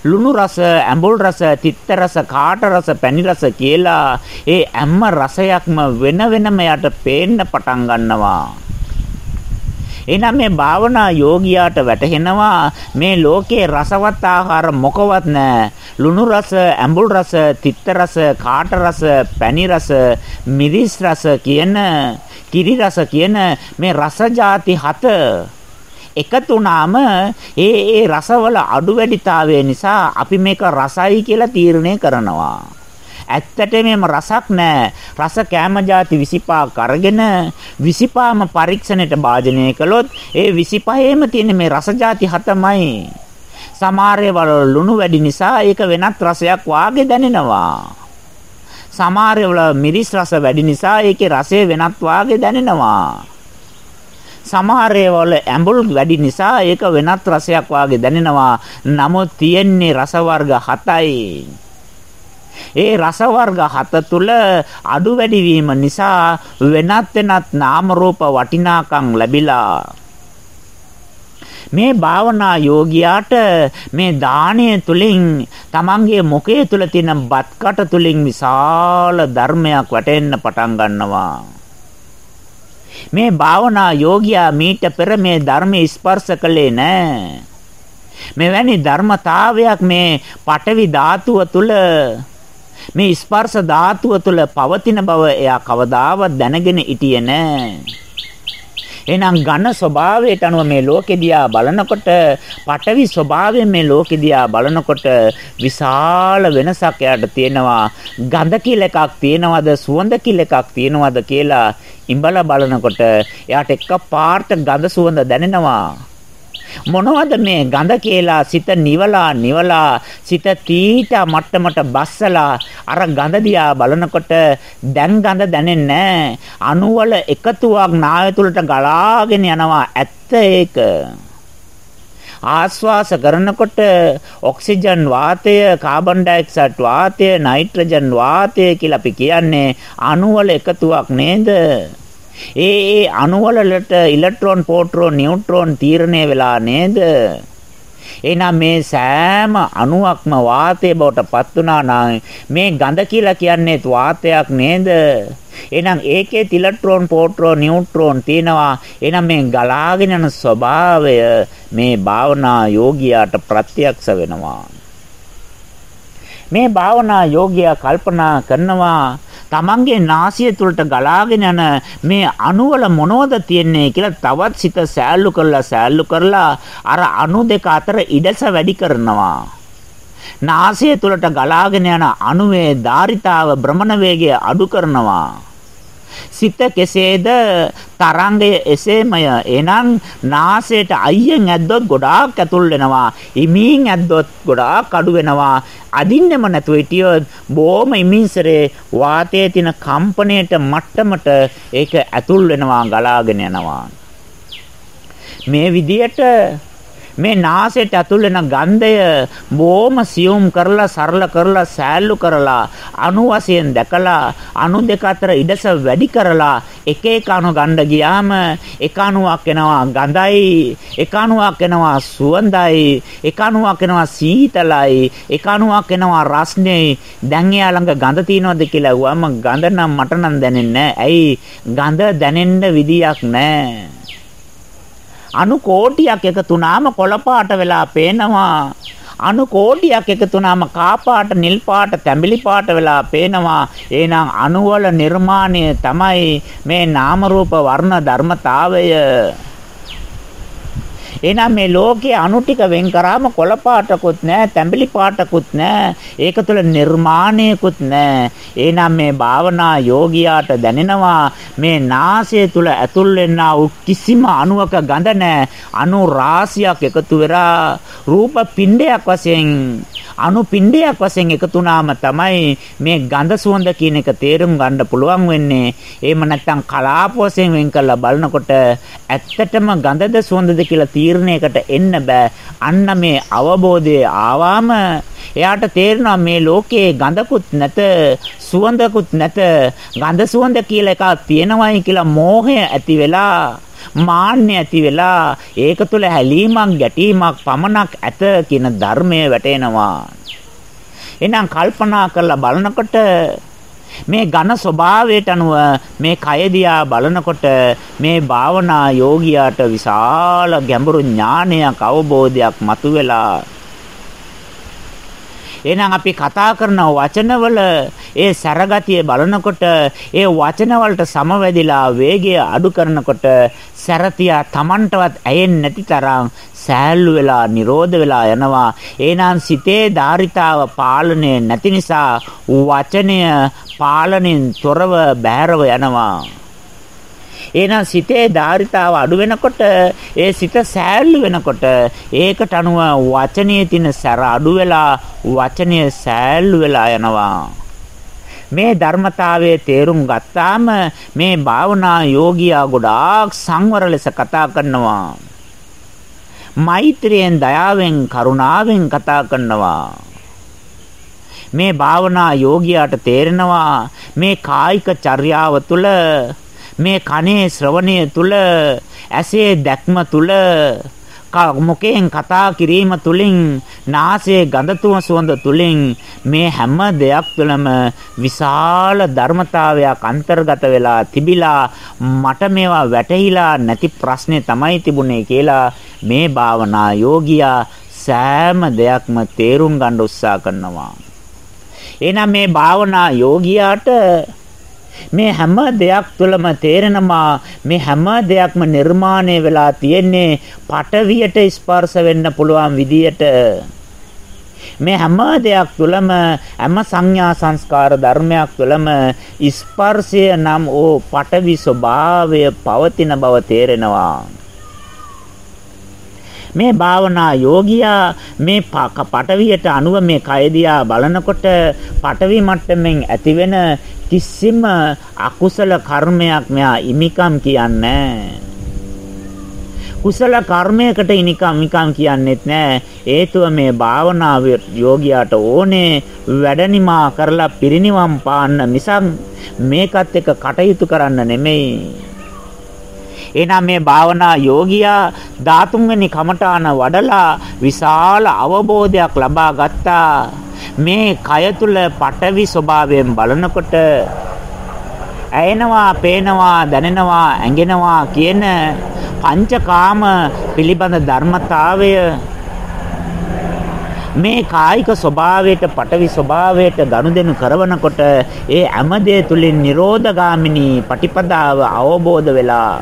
ලුණු රස, ඇඹුල් රස, තිත්ත රස, කාට රස, පැණි රස කියලා ඒ හැම රසයක්ම වෙන වෙනම යට පේන්න පටන් ගන්නවා. එහෙනම් මේ භාවනා යෝගියාට වැටහෙනවා මේ ලෝකේ රසවත් ආහාර මොකවත් නැහැ. ලුණු රස, ඇඹුල් රස, තිත්ත රස, කාට රස, පැණි රස, මිරිස් රස කියන කිරි රස කියන මේ රස જાති හත එකතු වුණාම ඒ ඒ රසවල අඩු වැඩිතාවය නිසා අපි මේක රසයි කියලා තීරණය කරනවා. ඇත්තටම රසක් නැහැ. රස කැම જાති 25ක් අරගෙන 25ම පරීක්ෂණයට භාජනය කළොත් ඒ 25ෙම තියෙන මේ රස જાති හතමයි. සමහරේ වල ලුණු වැඩි නිසා ඒක වෙනත් රසයක් වාගේ දැනෙනවා. සමහරේ වල මිරිස් රස වැඩි නිසා ඒකේ රසය වෙනත් වාගේ දැනෙනවා. සමහර ඒවාවල ඇඹුල් වැඩි නිසා ඒක වෙනත් රසයක් වාගේ දැනෙනවා. නමුත් තියෙන්නේ රස වර්ග 7යි. ඒ රස වර්ග 7 තුල අඩු වැඩි වීම නිසා වෙනත් වෙනත් නාම රූප වටිනාකම් ලැබිලා මේ භාවනා යෝගියාට මේ දාණය තුලින් තමන්ගේ මුඛය තුල තියෙන බත්කට තුලින් විශාල ධර්මයක් වැටෙන්න පටන් ගන්නවා මේ භාවනා යෝගියා මීට පෙර මේ ධර්මයේ ස්පර්ශ කළේ නැහැ. මෙවැනි ධර්මතාවයක් මේ පටවි ධාතුව තුල මේ ස්පර්ශ ධාතුව තුල පවතින බව එයා කවදාවත් දැනගෙන හිටියේ නැහැ. එහෙනම් ඝන ස්වභාවයට අනුව මේ ලෝකෙ දිහා බලනකොට පටවි ස්වභාවයෙන් මේ ලෝකෙ දිහා බලනකොට විශාල වෙනසක් එයාට තියෙනවා. ගඳ කියලා එකක් තියෙනවද සුවඳ කියලා එකක් තියෙනවද කියලා ඉඹලා බලනකොට එයාට එක පාට ගඳ සුවඳ දැනෙනවා. මොනවද මේ ගඳ කියලා සිත නිවලා නිවලා සිත තීට මට්ටමට බස්සලා අර ගඳ දිහා බලනකොට දැන් ගඳ දැනෙන්නේ අණුවල එකතුවක් නාය තුලට ගලාගෙන යනවා ඇත්ත ඒක ආශ්වාස කරනකොට ඔක්සිජන් වාතය කාබන් ඩයොක්සයිඩ් වාතය නයිට්‍රජන් වාතය කියලා අපි කියන්නේ අණුවල එකතුවක් නේද ඒ ඒ අණුවලට ඉලෙක්ට්‍රෝන, පොට්‍රෝන, නියුට්‍රෝන තීරණය වෙලා නේද? එහෙනම් මේ සෑම අණුවක්ම වාතයේ බවට පත් වුණා නම් මේ ගඳ කියලා කියන්නේ වාතයක් නේද? එහෙනම් ඒකේ ඉලෙක්ට්‍රෝන, පොට්‍රෝන, නියුට්‍රෝන තියෙනවා. එහෙනම් මේ ගලාගෙන යන ස්වභාවය මේ භාවනා යෝගියාට ප්‍රත්‍යක්ෂ වෙනවා. මේ භාවනා යෝගියා කල්පනා කරනවා තමන්ගේ නාසය තුළට ගලාගෙන යන මේ අණුවල මොනවද තියෙන්නේ කියලා තවත් සිත සෑල්ලු කරලා සෑල්ලු කරලා අර අණු දෙක අතර ඉඩස වැඩි කරනවා. නාසය තුළට ගලාගෙන යන අණුවේ ධාරිතාව භ්‍රමණ වේගය අඩු කරනවා. සිත කෙසේද? තරංගය එසේමය. එනං නාසයට අයියෙන් ඇද්දොත් ගොඩාක් ඇතුල් වෙනවා. ඉමින් ඇද්දොත් ගොඩාක් අඩු වෙනවා. අදින්නෙම නැතුව හිටියොත් බොහොම ඉමින්සරේ වාතයේ තියෙන කම්පණයට මට්ටමට ඒක ඇතුල් වෙනවා ගලාගෙන යනවා. මේ විදියට මේ නාසයට ඇතුල් වෙන ගන්ධය බොහොම සියුම් කරලා සරල කරලා සෑල්ලු කරලා අණු වශයෙන් දැකලා අණු දෙක අතර ඉඩස වැඩි කරලා එක එක අණු ගන්න ගියාම එක අණුවක් එනවා ගඳයි එක අණුවක් එනවා සුවඳයි එක අණුවක් එනවා සීතලයි එක අණුවක් එනවා රස්නේ. දැන් එයා ළඟ ගඳ තියනවද කියලා අහුවම ගඳ නම් මට නම් දැනෙන්නේ නැහැ. ඇයි? ගඳ දැනෙන්න විදියක් නැහැ. අණු කෝටියක් එකතු වුණාම කොළ පාට වෙලා පේනවා. අණු කෝටියක් එකතු වුණාම කා පාට, නිල් පාට, තැඹිලි පාට වෙලා පේනවා. එහෙනම් අණු වල නිර්මාණය තමයි මේ නාම රූප වර්ණ ධර්මතාවය. එහෙනම් මේ ලෝකයේ අණු ටික වෙන් කරාම කොළ පාටකුත් නැහැ, තැඹිලි පාටකුත් නැහැ. ඒක තුළ නිර්මාණයකුත් නැහැ. එහෙනම් මේ භාවනා යෝගියාට දැනෙනවා මේ නාසය තුළ ඇතුල් වෙනා වූ කිසිම අණුවක ගඳ නැහැ. අණු රාශියක් එකතු වෙලා රූප පිණ්ඩයක් වශයෙන් අණු පිණ්ඩයක් වශයෙන් එකතු වුණාම තමයි මේ ගඳ සුවඳ කියන එක තේරුම් ගන්න පුළුවන් වෙන්නේ. එහෙම නැත්නම් කලාප වශයෙන් වෙන් කරලා බලනකොට ඇත්තටම ගඳද සුවඳද කියලා තීරණයකට එන්න බෑ. අන්න මේ අවබෝධය ආවාම එයාට තේරෙනවා මේ ලෝකේ ගඳකුත් නැත සුවඳකුත් නැත ගඳ සුවඳ කියලා එකක් තියෙනවයි කියලා මෝහය ඇති වෙලා මාන්නය ඇති වෙලා ඒක තුළ හැලීමක් ගැටීමක් පමණක් ඇත කියන ධර්මය වැටෙනවා. එහෙනම් කල්පනා කරලා බලනකොට මේ ඝන ස්වභාවයට අනුව මේ කය දිහා බලනකොට මේ භාවනා යෝගියාට විශාල ගැඹුරු ඥානයක් අවබෝධයක් මතුවෙලා එහෙනම් අපි කතා කරන වචනවල ඒ සැරගතිය බලනකොට ඒ වචන වලට සමවැදිලා වේගය අඩු කරනකොට සැරතියා Tamanටවත් ඇයෙන්නේ නැති තරම් සෑල්ලු වෙලා නිරෝධ වෙලා යනවා. එහෙනම් සිතේ ධාරිතාව පාලනය නැති නිසා වචනය පාලනෙන් තොරව බෑරව යනවා. එහෙනම් සිතේ ධාරිතාව අඩු වෙනකොට ඒ සිත සෑල්ලු වෙනකොට ඒකට අනුව වචනයේ තියෙන සැර අඩු වෙලා වචනය සෑල්ලු වෙලා යනවා මේ ධර්මතාවයේ තේරුම් ගත්තාම මේ භාවනා යෝගියා ගොඩාක් සංවර ලෙස කතා කරනවා. මෛත්‍රියෙන් දයාවෙන් කරුණාවෙන් කතා කරනවා. මේ භාවනා යෝගියාට තේරෙනවා මේ කායික චර්යාව තුළ මේ කනේ ශ්‍රවණය තුළ ඇසේ දැක්ම තුළ මුකෙන් කතා කිරීම තුලින් නාසයේ ගඳ සුවඳ තුලින් මේ හැම දෙයක් තුළම විශාල ධර්මතාවයක් අන්තර්ගත වෙලා තිබිලා මට මේවා වැටහිලා නැති ප්‍රශ්නේ තමයි තිබුණේ කියලා මේ භාවනා යෝගියා සෑම දෙයක්ම තේරුම් ගන්න උත්සාහ කරනවා. එහෙනම් මේ භාවනා යෝගියාට මේ හැම දෙයක් තුළම තේරෙනවා මේ හැම දෙයක්ම නිර්මාණය වෙලා තියෙන්නේ පටවියට ස්පර්ශ වෙන්න පුළුවන් විදියට. මේ හැම දෙයක් තුළම හැම සංඥා සංස්කාර ධර්මයක් තුළම ස්පර්ශය නම් ඕ පටවි ස්වභාවය පවතින බව තේරෙනවා. මේ භාවනා යෝගියා මේ පටවියට අනුව මේ කයදියා බලනකොට පටවි මට්ටමින් ඇතිවෙන කිසිම අකුසල කර්මයක් මෙයා ඉමිකම් කියන්නේ කුසල කර්මයකට ඉනිකම් මිකම් කියන්නෙත් නෑ හේතුව මේ භාවනාව යෝගියාට ඕනේ වැඩනිමා කරලා පිරිනිවන් පාන්න මිසක් මේකත් එක්ක කටයුතු කරන්න නෙමෙයි. එහෙනම් මේ භාවනා යෝගියා 13 වෙනි කමඨාන වඩලා විශාල අවබෝධයක් ලබා ගත්තා. මේ කය තුල පටවි ස්වභාවයෙන් බලනකොට ඇයෙනවා, පේනවා, දැනෙනවා, ඇඟෙනවා කියන පංචකාම පිළිබඳ ධර්මතාවය මේ කායික ස්වභාවයට පටවි ස්වභාවයට ගනුදෙනු කරනකොට ඒ හැම දෙය තුලින් නිරෝධගාමිනී පටිපදාව අවබෝධ වෙලා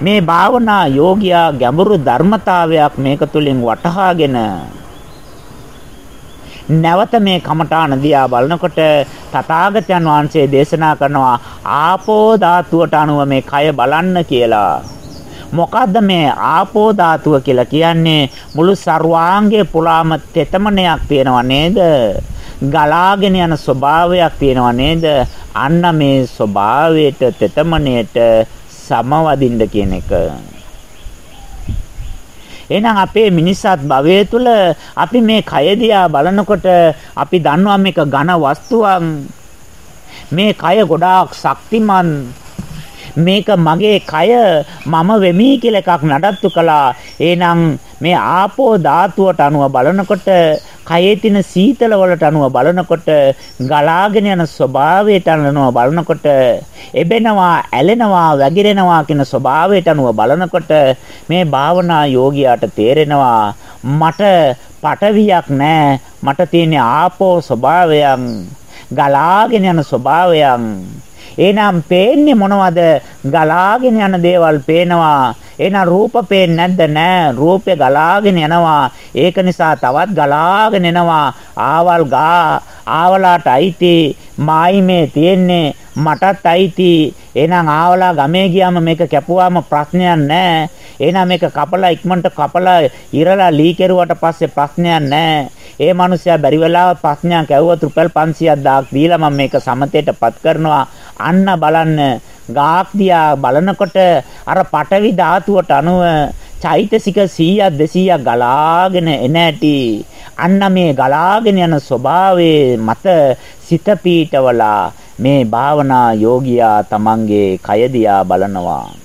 මේ භාවනා යෝගියා ගැඹුරු ධර්මතාවයක් මේක තුලින් වටහාගෙන නැවත මේ කමඨාන දිහා බලනකොට තථාගතයන් වහන්සේ දේශනා කරනවා ආපෝ ධාතුවට අනුව මේ කය බලන්න කියලා. මොකද්ද මේ ආපෝ ධාතුව කියලා කියන්නේ මුළු සර්වාංගයේ පුරාම තෙතමනයක් තියෙනව නේද? ගලාගෙන යන ස්වභාවයක් තියෙනව නේද? අන්න මේ ස්වභාවයට තෙතමනයට සමවදින්න කියන එක. එහෙනම් අපේ මිනිස්සත් භවයේ තුල අපි මේ කය දිහා බලනකොට අපි දන්නවා මේක ඝන වස්තුවක්. මේ කය ගොඩාක් ශක්තිමත් මේක මගේ කය මම වෙමි කියලා එකක් නඩත්තු කළා. එහෙනම් මේ ආපෝ ධාතුවට අනුව බලනකොට කයේ තියෙන සීතල වලට අනුව බලනකොට ගලාගෙන යන ස්වභාවයට අනුව බලනකොට එබෙනවා ඇලෙනවා වැగిරෙනවා කියන ස්වභාවයට අනුව බලනකොට මේ භාවනා යෝගියාට තේරෙනවා මට පටවියක් නැහැ මට තියෙන ආපෝ ස්වභාවයන් ගලාගෙන යන ස්වභාවයන් එහෙනම් පේන්නේ මොනවද? ගලාගෙන යන දේවල් පේනවා. එහෙනම් රූප පේන්නේ නැද්ද? නෑ. රූපේ ගලාගෙන යනවා. ඒක නිසා තවත් ගලාගෙන එනවා. ආවල් ගා ආවලාට අයිති මායි මේ තියෙන්නේ මටත් අයිති එහෙනම් ආවලා ගමේ ගියාම මේක කැපුවාම ප්‍රශ්නයක් නැහැ එහෙනම් මේක කපලා ඉක්මනට කපලා ඉරලා ලී කෙරුවට පස්සේ ප්‍රශ්නයක් නැහැ ඒ මනුස්සයා බැරි වෙලාව ප්‍රශ්නයක් ඇහුවොත් රුපියල් 500ක් දාක් දීලා මම මේක සමතේටපත් කරනවා අන්න බලන්න ගාක් දියා බලනකොට අර පටවි ධාතුවට අනුව චෛතසික 100ක් 200ක් ගලාගෙන එන ඇටි. අන්න මේ ගලාගෙන යන ස්වභාවයේ මත සිත පීඨවලා මේ භාවනා යෝගියා තමන්ගේ කය දියා බලනවා.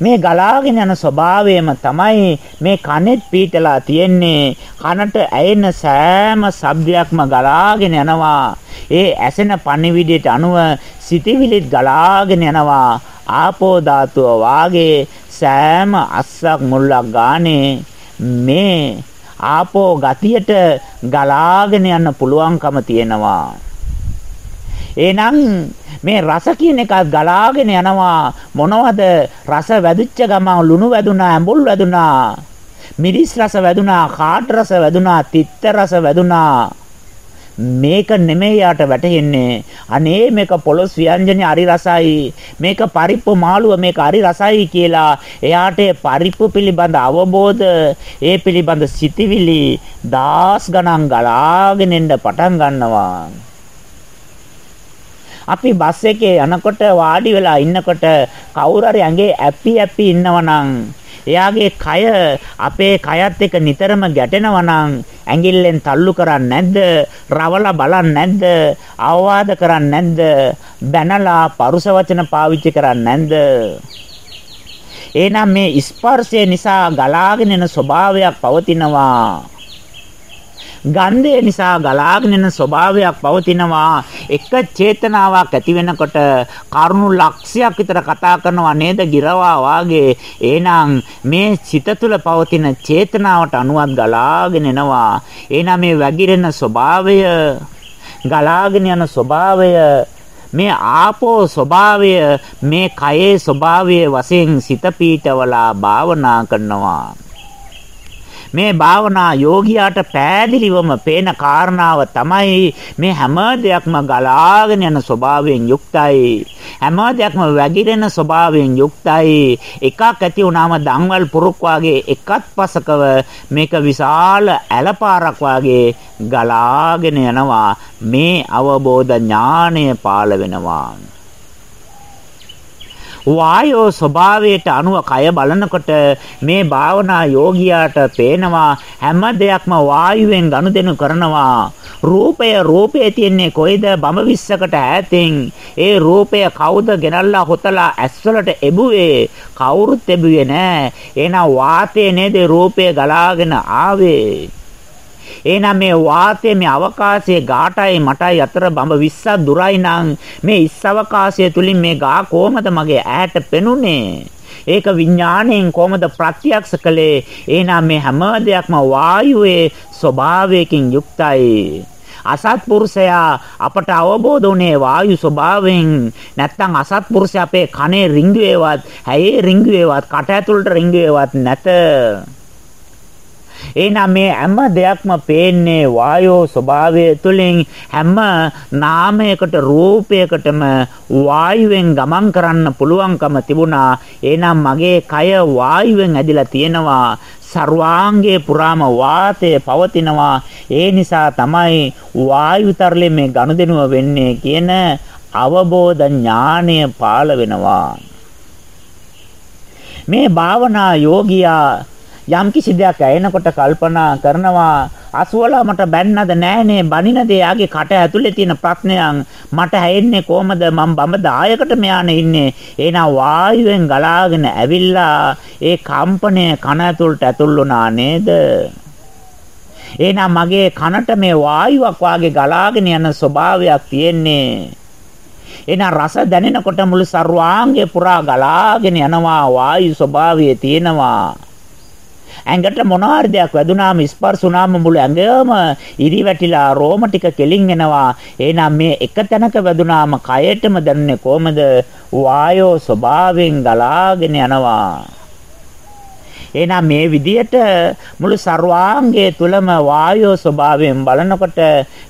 මේ ගලාගෙන යන ස්වභාවයම තමයි මේ කනෙත් පීටලා තියෙන්නේ. කනට ඇයෙන සෑම ශබ්දයක්ම ගලාගෙන යනවා. ඒ ඇසෙන පණිවිඩයට අනුව සිටිවිලිත් ගලාගෙන යනවා. ආපෝ ධාතුව වාගේ සෑම අස්සක් මුල්ලක් ගානේ මේ ආපෝ ගතියට ගලාගෙන යන්න පුළුවන්කම තියෙනවා. එහෙනම් මේ රස කියන එක ගලාගෙන යනවා. මොනවද? රස වැදිච්ච ගමන් ලුණු වැදුනා ඇඹුල් වැදුනා. මිරිස් රස වැදුනා කාට රස වැදුනා තිත්ත රස වැදුනා. මේක නෙමෙයි යාට වැටෙන්නේ අනේ මේක පොළොස් ව්‍යංජනේ හරි රසයි. මේක පරිප්පු මාළුව මේක හරි රසයි කියලා එයාට පරිප්පු පිළිබඳ අවබෝධ ඒ පිළිබඳ සිතිවිලි දාස් ගණන් ගලාගෙන එන්න පටන් ගන්නවා. අපි බස් එකේ යනකොට වාඩි වෙලා ඉන්නකොට කවුරු හරි ඇඟේ ඇපි ඇපි ඉන්නවනම් එයාගේ කය අපේ කයත් එක්ක නිතරම ගැටෙනවා නම් ඇඟිල්ලෙන් තල්ලු කරන්නේ නැද්ද? රවලා බලන්නේ නැද්ද? අවවාද කරන්නේ නැද්ද? බැනලා පරුස වචන පාවිච්චි කරන්නේ නැද්ද? එහෙනම් මේ ස්පර්ශය නිසා ගලාගෙන එන ස්වභාවයක් පවතිනවා. ගන්ධය නිසා ගලාගෙන යන ස්වභාවයක් පවතිනවා. එක චේතනාවක් ඇති වෙනකොට කරුණු ලක්ෂයක් විතර කතා කරනවා නේද ගිරවා වාගේ. එහෙනම් මේ සිත තුළ පවතින චේතනාවට අනුවත් ගලාගෙන එනවා. එහෙනම් මේ වැగిරෙන ස්වභාවය ගලාගෙන යන ස්වභාවය මේ ආපෝ ස්වභාවය මේ කයේ ස්වභාවය වශයෙන් සිත පීඨවලා භාවනා කරනවා. මේ භාවනා යෝගියාට පෑදිලිවම පේන කාරණාව තමයි මේ හැම දෙයක්ම ගලාගෙන යන ස්වභාවයෙන් යුක්තයි. හැම දෙයක්ම වැగిරෙන ස්වභාවයෙන් යුක්තයි. එකක් ඇති වුණාම දන්වල් පුරුක් වාගේ එකත් පසකව මේක විශාල ඇලපාරක් වාගේ ගලාගෙන යනවා. මේ අවබෝධ ඥාණය පාළ වෙනවා. වායෝ ස්වභාවයට අනුව කය බලනකොට මේ භාවනා යෝගියාට පේනවා හැම දෙයක්ම වායුවෙන් ගනුදෙනු කරනවා. රූපය රූපයේ තියන්නේ කොයිද? බඹ විස්සකට ඈතින්. ඒ රූපය කවුද ගෙනල්ලා හොතලා ඇස්වලට එබුවේ? කවුරුත් එබුවේ නෑ. එහෙනම් වාතයේ නේද? රූපය ගලාගෙන ආවේ. එහෙනම් මේ වාතයේ මේ අවකාශයේ ගාටයි මටයි අතර බඹ 20ක් දුරයි නම් මේ ඉස් අවකාශය තුලින් මේ ගා කොහමද මගේ ඈට පෙනුනේ? ඒක විඥාණයෙන් කොහොමද ප්‍රත්‍යක්ෂ කළේ? එහෙනම් මේ හැම දෙයක්ම වායුවේ ස්වභාවයකින් යුක්තයි. අසත්පුරුෂයා අපට අවබෝධ වුණේ වායු ස්වභාවයෙන් නැත්නම් අසත්පුරුෂයා අපේ කනේ රිංගුවේවත් ඇයේ රිංගුවේවත් කට ඇතුළට රිංගුවේවත් නැත එහෙනම් මේ හැම දෙයක්ම පේන්නේ වායෝ ස්වභාවය තුළින් හැම නාමයකට රූපයකටම වායුවෙන් ගමන් කරන්න පුළුවන්කම තිබුණා. එහෙනම් මගේ කය වායුවෙන් ඇදිලා තියෙනවා. සර්වාංගයේ පුරාම වාතය පවතිනවා. ඒ නිසා තමයි වායු තරලේ මේ ගනුදෙනුව වෙන්නේ කියන අවබෝධ ඥානය පාළ වෙනවා. මේ භාවනා යෝගියා යම් කිසි දෙයක් ඇයෙනකොට කල්පනා කරනවා අසුවලා මට බැන්නද නෑනේ බනිනද යාගේ කට ඇතුලේ තියෙන ප්‍රශ්නයන්? මට හැෙන්නේ කොහමද? මම බඹ දායකට මෙයානේ ඉන්නේ. එහෙනම් වායුවෙන් ගලාගෙන ඇවිල්ලා ඒ කම්පනය කන ඇතුළට ඇතුල් වුණා නේද? එහෙනම් මගේ කනට මේ වායුවක් වාගේ ගලාගෙන යන ස්වභාවයක් තියෙන්නේ. එහෙනම් රස දැනෙනකොට මුළු සර්වාංගය පුරා ගලාගෙන යනවා වායු ස්වභාවය තියෙනවා. ඇඟට මොනවාරි දෙයක් වැදුනාම ස්පර්ශ වුණාම මුළු ඇඟම ඉරි වැටිලා රෝම ටික කෙලින් එනවා. එහෙනම් මේ එක තැනක වැදුනාම කයටම දැනුනේ කොහමද? වායෝ ස්වභාවයෙන් ගලාගෙන යනවා. එහෙනම් මේ විදියට මුළු ਸਰවාංගයේ තුලම වායෝ ස්වභාවයෙන් බලනකොට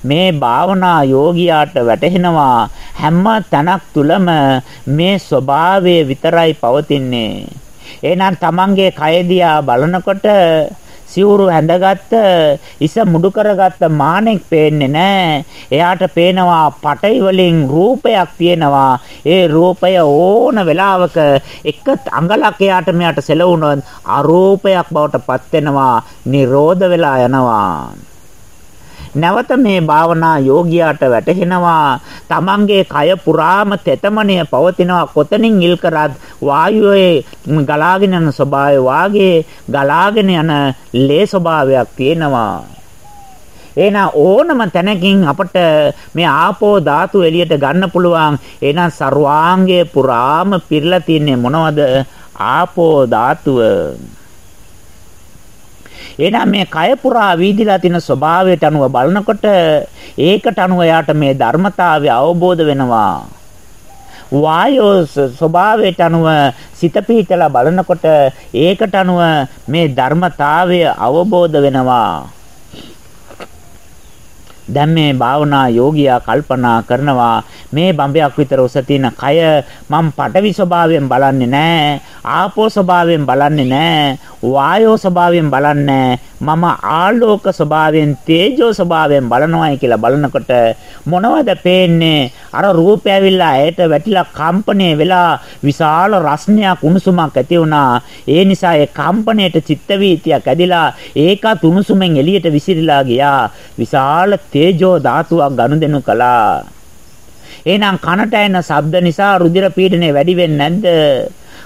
මේ භාවනා යෝගියාට වැටහෙනවා හැම තැනක් තුලම මේ ස්වභාවය විතරයි පවතින්නේ එහෙනම් Tamange කය දිහා බලනකොට සිවුරු හැඳගත්ත ඉස මුඩු කරගත්ත මානෙක් පේන්නේ නැහැ. එයාට පේනවා පටයි වලින් රූපයක් තියෙනවා. ඒ රූපය ඕන වෙලාවක එක අඟලක් එයාට මෙයාට සෙලවුනොත් අරූපයක් බවට පත් වෙනවා. නිරෝධ වෙලා යනවා. නැවත මේ භාවනා යෝගියාට වැටහෙනවා තමන්ගේ කය පුරාම තෙතමනය පවතිනවා කොතනින් ඉල් කරත් වායුවේ ගලාගෙන යන ස්වභාවය වාගේ ගලාගෙන යන ලේ ස්වභාවයක් තියෙනවා එහෙනම් ඕනම තැනකින් අපට මේ ආපෝ ධාතු එළියට ගන්න පුළුවන්. එහෙනම් ਸਰවාංගයේ පුරාම පිරලා තින්නේ මොනවද? ආපෝ ධාතුව. එහෙනම් මේ කය පුරා වීදිලා තියෙන ස්වභාවයට අනුව බලනකොට ඒකට අනුව යාට මේ ධර්මතාවය අවබෝධ වෙනවා. වායෝ ස්වභාවයට අනුව සිත පිහිටලා බලනකොට ඒකට අනුව මේ ධර්මතාවය අවබෝධ වෙනවා. දැන් මේ භාවනා යෝගියා කල්පනා කරනවා මේ බම්බයක් විතර උස තියෙන කය මම පටවි ස්වභාවයෙන් බලන්නේ නැහැ ආපෝ ස්වභාවයෙන් බලන්නේ නැහැ වායෝ ස්වභාවයෙන් බලන්නේ මම ආලෝක ස්වභාවයෙන් තේජෝ ස්වභාවයෙන් බලනවායි කියලා බලනකොට මොනවද පේන්නේ? අර රූපය ඇවිල්ලා ඇයට වැටිලා කම්පණය වෙලා විශාල රස්නයක් උණුසුමක් ඇති වුණා. ඒ නිසා ඒ කම්පණයට චිත්ත වීතියක් ඇදිලා ඒකත් උණුසුමෙන් එළියට විසිරීලා ගියා. විශාල තේජෝ ධාතුවක් ගනුදෙනු කළා. එහෙනම් කනට එන ශබ්ද නිසා රුධිර පීඩනය වැඩි වෙන්නේ නැද්ද?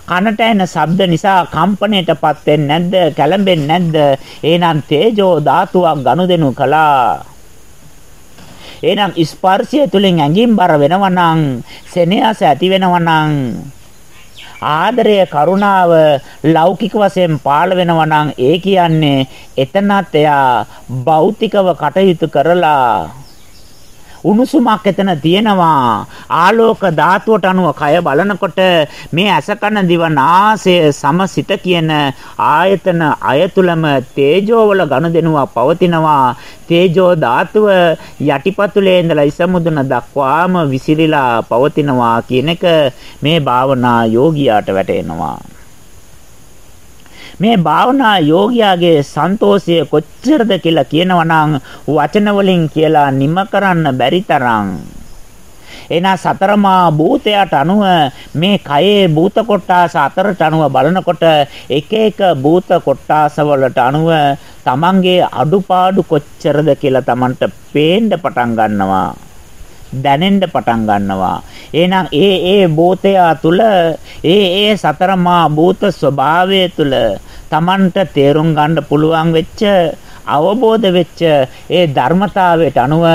කනට එන ශබ්ද නිසා කම්පණයටපත් වෙන්නේ නැද්ද? කැළඹෙන්නේ නැද්ද? එහෙනම් තේජෝ ධාතුවක් ගනුදෙනු කළා. එහෙනම් ස්පර්ශය තුලින් ඇඟින් බර වෙනවා නම් සෙනෙහස ඇති වෙනවා නම් ආදරය කරුණාව ලෞකික වශයෙන් පාළ වෙනවා නම් ඒ කියන්නේ එතනත් එයා භෞතිකව කටයුතු කරලා උණුසුමක් එතන තියෙනවා. ආලෝක ධාතුවට අනුව කය බලනකොට මේ ඇස කන දිව නාසය සමසිත කියන ආයතන අයතුලම තේජෝ වල ගනුදෙනුවක් පවතිනවා. තේජෝ ධාතුව යටිපතුලේ ඉඳලා ඉසමුදුන දක්වාම විසිරීලා පවතිනවා කියන එක මේ භාවනා යෝගියාට වැටෙනවා. මේ භාවනා යෝගියාගේ සන්තෝෂය කොච්චරද කියලා කියනවනම් වචන වලින් කියලා නිම කරන්න බැරි තරම්. එන සතරමා භූතයට අනුව මේ කයේ භූත කොටාස අතරට අනුව බලනකොට එක එක භූත කොටාස වලට අනුව තමන්ගේ අඩුපාඩු කොච්චරද කියලා තමන්ට පේන්න පටන් ගන්නවා. දැනෙන්න පටන් ගන්නවා. එහෙනම් ඒ ඒ භූතය තුල ඒ ඒ සතරමා භූත ස්වභාවය තුල Tamanට තේරුම් ගන්න පුළුවන් වෙච්ච අවබෝධ වෙච්ච ඒ ධර්මතාවයට අනුව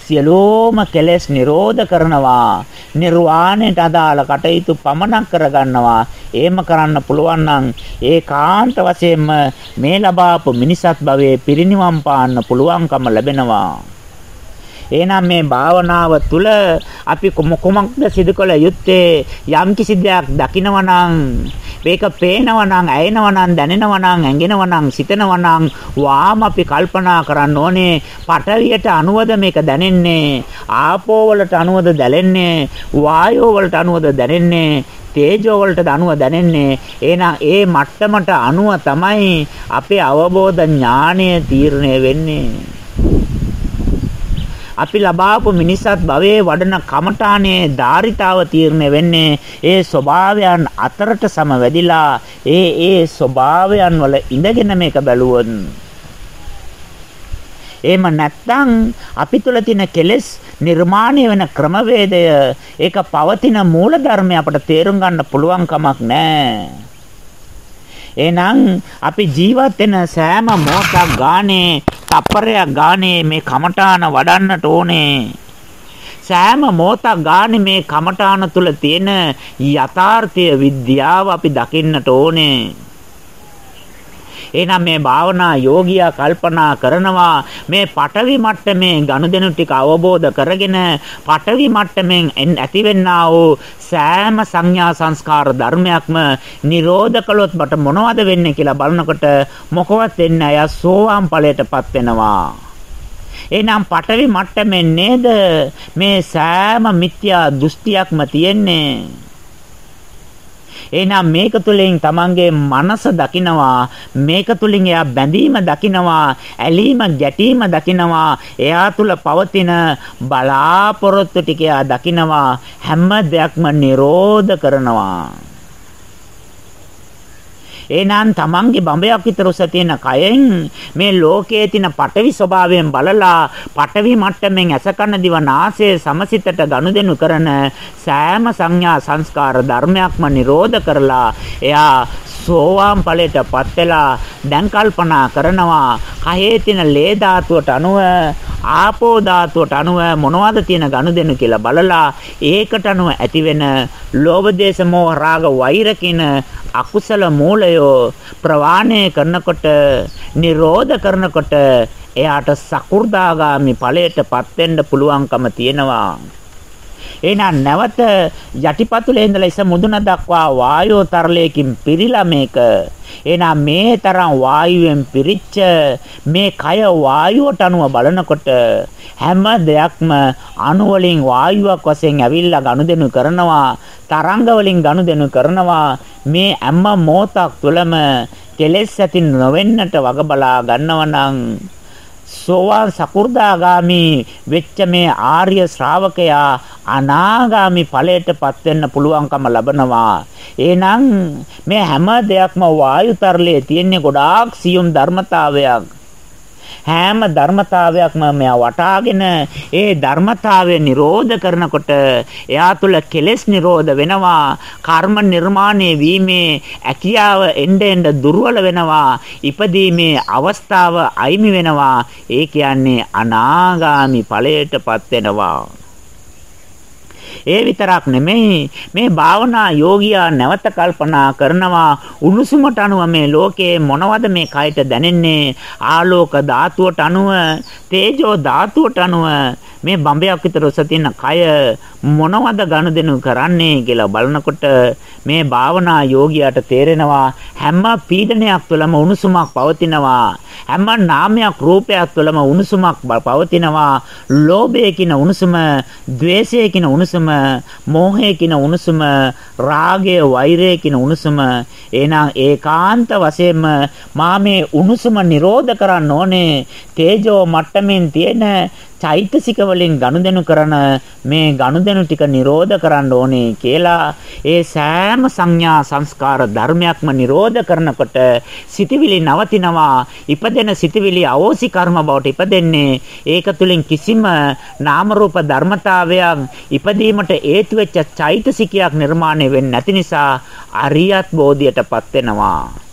සියලෝම කෙලෙස් නිරෝධ කරනවා. නිර්වාණයට අදාළ කටයුතු පමනක් කරගන්නවා. එහෙම කරන්න පුළුවන් නම් ඒකාන්ත වශයෙන්ම මේ ලබාපු මිනිසත් භවයේ පිරිනිවන් පාන්න පුළුවන්කම ලැබෙනවා. එහෙනම් මේ භාවනාව තුළ අපි කුමක්ද සිදු කළ යුත්තේ? යම් කිසි දෙයක් දකිනවා නම් මේක පේනවා නම් ඇයෙනවා නම් දැනෙනවා නම් ඇඟෙනවා නම් සිතෙනවා නම් වාම අපි කල්පනා කරන්න ඕනේ. පටවියට අනුවද මේක දැනෙන්නේ? ආපෝ වලට අනුවද දැනෙන්නේ? වායෝ වලට අනුවද දැනෙන්නේ? තේජෝ වලට අනුව දැනෙන්නේ? එහෙනම් ඒ මට්ටමට අනුව තමයි අපේ අවබෝධ ඥානය තීරණය වෙන්නේ. අපි ලබාපු මිනිසත් භවයේ වඩන කමඨානේ ධාරිතාව තීරණය වෙන්නේ ඒ ස්වභාවයන් අතරට සමවැදිලා ඒ ඒ ස්වභාවයන් වල ඉඳගෙන මේක බැලුවොත්. එහෙම නැත්නම් අපි තුල තියෙන කෙලෙස් නිර්මාණය වෙන ක්‍රමවේදය ඒක පවතින මූලධර්මය අපට තේරුම් ගන්න පුළුවන් කමක් නැහැ එහෙනම් අපි ජීවත් වෙන සෑම මොහොතක් ගානේ, තප්පරයක් ගානේ මේ කමඨාන වඩන්නට ඕනේ. සෑම මොහොතක් ගානේ මේ කමඨාන තුල තියෙන යථාර්ථය විද්‍යාව අපි දකින්නට ඕනේ. එහෙනම් මේ භාවනා යෝගියා කල්පනා කරනවා මේ පටවි මට්ටමේ ගනුදෙනු ටික අවබෝධ කරගෙන පටවි මට්ටමින් ඇතිවෙන්නා වූ සෑම සංඥා සංස්කාර ධර්මයක්ම නිරෝධ කළොත් මට මොනවද වෙන්නේ කියලා බලනකොට මොකවත් වෙන්නේ නැහැ. සෝවාන් ඵලයටපත් වෙනවා. එහෙනම් පටවි මට්ටමෙන් නේද මේ සෑම මිත්‍යා දෘෂ්ටියක්ම තියෙන්නේ එහෙනම් මේක තුලින් තමන්ගේ මනස දකිනවා මේක තුලින් එයා බැඳීම දකිනවා ඇලීම ගැටීම දකිනවා එයා තුල පවතින බලාපොරොත්තු ටික එයා දකිනවා හැම දෙයක්ම නිරෝධ කරනවා. එහෙනම් තමන්ගේ බඹයක් විතර උස තියෙන කයෙන් මේ ලෝකයේ තියෙන පටවි ස්වභාවයෙන් බලලා පටවි මට්ටමින් ඇසකන දිව නාසය සමසිතට ගනුදෙනු කරන සෑම සංඥා සංස්කාර ධර්මයක්ම නිරෝධ කරලා එයා සෝවාන් ඵලයටපත් වෙලා දැන් කල්පනා කරනවා කයේ තියෙන ලේ ධාතුවට අනුව ආපෝ ධාතුවට අනුව මොනවද තියෙන ගනුදෙනු කියලා බලලා ඒකට අනුව ඇතිවෙන ලෝභ දේශ මොහ රාග වෛර කියන අකුසල මූලයෝ ප්‍රවාණය කරනකොට නිරෝධ කරනකොට එයාට සකු르දාගාමි ඵලයටපත් වෙන්න පුළුවන්කම තියෙනවා. එහෙනම් නැවත යටිපතුලේ ඉඳලා ඉස මුදුන දක්වා වායෝ තරලයකින් පිරීලා මේක. එහෙනම් මේ තරම් වායුවෙන් පිරිච්ච මේ කය වායුවට අනුව බලනකොට හැම දෙයක්ම අණු වලින් වායුවක් වශයෙන් ඇවිල්ලා ගනුදෙනු කරනවා තරංග වලින් ගනුදෙනු කරනවා. මේ හැම මොහොතක් තුළම කෙලෙස් ඇති නොවෙන්නට වග බලා ගන්නවා නම් සෝවාන් සකු르දාගාමි වෙච්ච මේ ආර්ය ශ්‍රාවකයා අනාගාමි ඵලයටපත් වෙන්න පුළුවන්කම ලබනවා. එහෙනම් මේ හැම දෙයක්ම වායුතරලයේ තියෙන ගොඩාක් සියුම් ධර්මතාවයක්. හැම ධර්මතාවයක්ම මෙයා වටාගෙන ඒ ධර්මතාවය නිරෝධ කරනකොට එයා තුල කෙලෙස් නිරෝධ වෙනවා කර්ම නිර්මාණය වීමේ ඇකියාව එන්න එන්න දුර්වල වෙනවා ඉපදීමේ අවස්ථාව අයිමි වෙනවා. ඒ කියන්නේ අනාගාමි ඵලයටපත් වෙනවා. ඒ විතරක් නෙමෙයි මේ භාවනා යෝගියා නැවත කල්පනා කරනවා උණුසුමට අනුව මේ ලෝකයේ මොනවද මේ කයට දැනෙන්නේ? ආලෝක ධාතුවට අනුව තේජෝ ධාතුවට අනුව මේ බඹයක් විතර උස තියෙන කය මොනවද ගනුදෙනු කරන්නේ කියලා බලනකොට මේ භාවනා යෝගියාට තේරෙනවා හැම පීඩනයක් තුළම උණුසුමක් පවතිනවා හැම නාමයක් රූපයක් තුළම උණුසුමක් පවතිනවා. ලෝභය කියන උණුසුම ద్వේෂය කියන උණුසුම මෝහය කියන උණුසුම රාගය වෛරය කියන උණුසුම. එහෙනම් ඒකාන්ත වශයෙන්ම මා මේ උණුසුම නිරෝධ කරන්න ඕනේ. තේජෝ මට්ටමින් තියෙන චෛතසික වලින් ගනුදෙනු කරන මේ ගනුදෙනු ටික නිරෝධ කරන්න ඕනේ කියලා ඒ සෑම සංඥා සංස්කාර ධර්මයක්ම නිරෝධ කරනකොට සිතවිලි නවතිනවා ඉපදෙන සිතවිලි අවෝසි කර්ම බවට ඉපදෙන්නේ. ඒක තුලින් කිසිම නාම රූප ධර්මතාවයක් ඉපදීමට හේතු වෙච්ච චෛතසිකයක් නිර්මාණය වෙන්නේ නැති නිසා අරියත් බෝධියටපත් වෙනවා.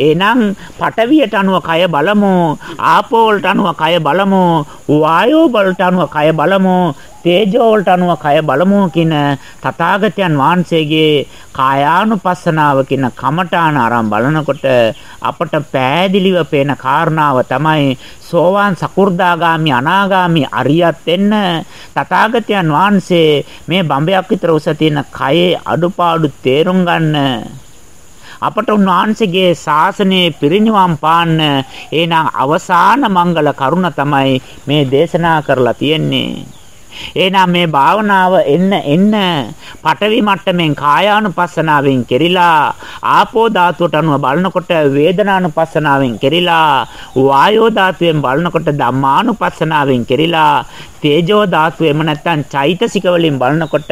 එහෙනම් පටවියට අනුව කය බලමු. ආපෝ වලට අනුව කය බලමු. වායෝ වලට අනුව කය බලමු. තේජෝ වලට අනුව කය බලමු කියන තථාගතයන් වහන්සේගේ කායානුපස්සනාව කියන කමඨාන ආරම් බලනකොට අපට පෑදිලිව පේන කාරණාව තමයි සෝවාන් සකු르දාගාමි අනාගාමි අරියත් වෙන්න තථාගතයන් වහන්සේ මේ බඹයක් විතර උස තියෙන කයේ අඩුපාඩු තේරුම් ගන්න අපට උන්වහන්සේගේ ශාසනයේ පිරිනිවන් පාන්න. එනං අවසාන මංගල කරුණ තමයි මේ දේශනා කරලා තියෙන්නේ. එහෙනම් මේ භාවනාව එන්න එන්න පඨවි මට්ටමින් කායානුපස්සනාවෙන් කෙරිලා ආපෝ ධාතුවට අනුව බලනකොට වේදනානුපස්සනාවෙන් කෙරිලා වායෝ ධාතුවෙන් බලනකොට ධම්මානුපස්සනාවෙන් කෙරිලා තේජෝ ධාතුව එම නැත්තම් චෛතසික වලින් බලනකොට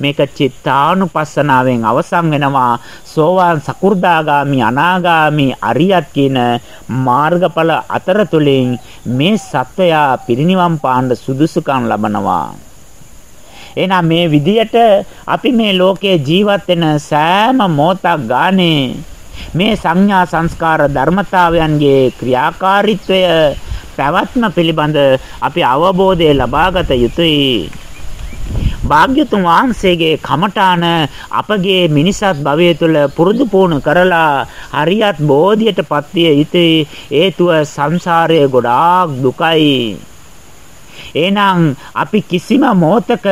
මේක චිත්තානුපස්සනාවෙන් අවසන් වෙනවා. සෝවාන් සකු르දාගාමි අනාගාමි අරියත් කියන මාර්ගඵල අතර තුලින් මේ සත්වයා පිරිනිවන් පාන්න සුදුසුකම් ලබනවා. එහෙනම් මේ විදියට අපි මේ ලෝකේ ජීවත් වෙන සෑම මොහොතක් ගානේ මේ සංඥා සංස්කාර ධර්මතාවයන්ගේ ක්‍රියාකාරීත්වය පැවැත්ම පිළිබඳ අපි අවබෝධය ලබාගත යුතුයි. භාග්‍යතුන් වහන්සේගේ කමඨාන අපගේ මිනිසත් භවය තුළ පුරුදු පුහුණු කරලා හරියත් බෝධියටපත් විය යුතුයි හේතුව සංසාරයේ ගොඩාක් දුකයි එහෙනම් අපි කිසිම මොහතක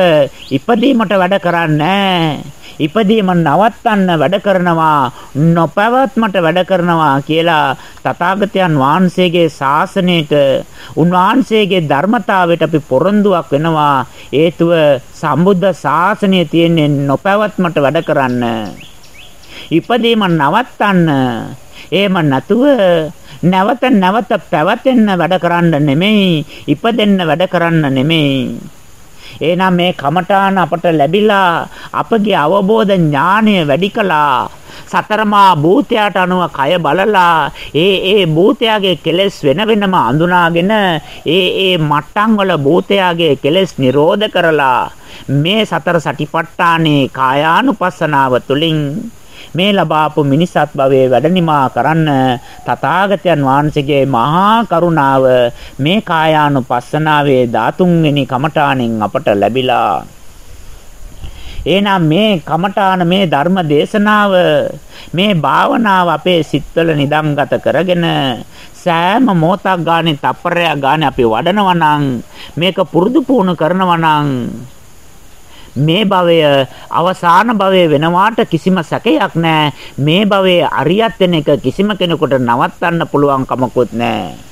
ඉපදීමට වැඩ කරන්නේ ඉපදීම නවත්තන්න වැඩ කරනවා නොපැවැත්මට වැඩ කරනවා කියලා තථාගතයන් වහන්සේගේ ශාසනයට උන්වහන්සේගේ ධර්මතාවයට අපි පොරොන්දුවක් වෙනවා. හේතුව සම්බුද්ධ ශාසනය තියෙන්නේ නොපැවැත්මට වැඩ කරන්න. ඉපදීම නවත්තන්න. එහෙම නැතුව නැවත නැවත පැවතෙන්න වැඩ කරන්න නෙමෙයි ඉපදෙන්න වැඩ කරන්න නෙමෙයි එහෙනම් මේ කමඨාන අපට ලැබිලා අපගේ අවබෝධ ඥානය වැඩි කළා. සතරමා භූතයාට අනුව කය බලලා ඒ ඒ භූතයාගේ කෙලෙස් වෙන වෙනම අඳුනාගෙන ඒ ඒ මට්ටම් වල භූතයාගේ කෙලෙස් නිරෝධ කරලා මේ සතර සටිපට්ඨානේ කායානුපස්සනාව තුලින් මේ ලබාපු මිනිසත් භවයේ වැඩනිමා කරන්න තථාගතයන් වහන්සේගේ මහා කරුණාව මේ කායානුපස්සනාවේ 13 වෙනි කමඨාණෙන් අපට ලැබිලා. එහෙනම් මේ කමඨාන මේ ධර්ම දේශනාව මේ භාවනාව අපේ සිත්වල නිදන්ගත කරගෙන සෑම මොහොතක් ගානේ තප්පරයක් ගානේ අපි වඩනවා නම් මේක පුරුදු පුහුණු කරනවා නම් මේ භවය අවසාන භවය වෙනවාට කිසිම සැකයක් නැහැ. මේ භවයේ අරියත් වෙන එක කිසිම කෙනෙකුට නවත්තන්න පුළුවන් කමකුත් නැහැ.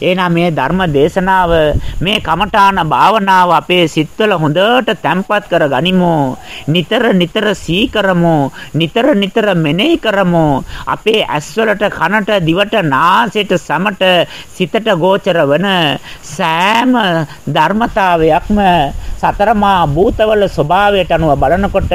එහෙනම් මේ ධර්ම දේශනාව මේ කමඨාන භාවනාව අපේ සිත්වල හොඳට තැම්පත් කර ගනිමු. නිතර නිතර සීකරමු. නිතර නිතර මෙනෙහි කරමු. අපේ ඇස්වලට කනට දිවට නාසයට සමට සිතට ගෝචර වන සෑම ධර්මතාවයක්ම සතරමා භූතවල ස්වභාවයට අනුව බලනකොට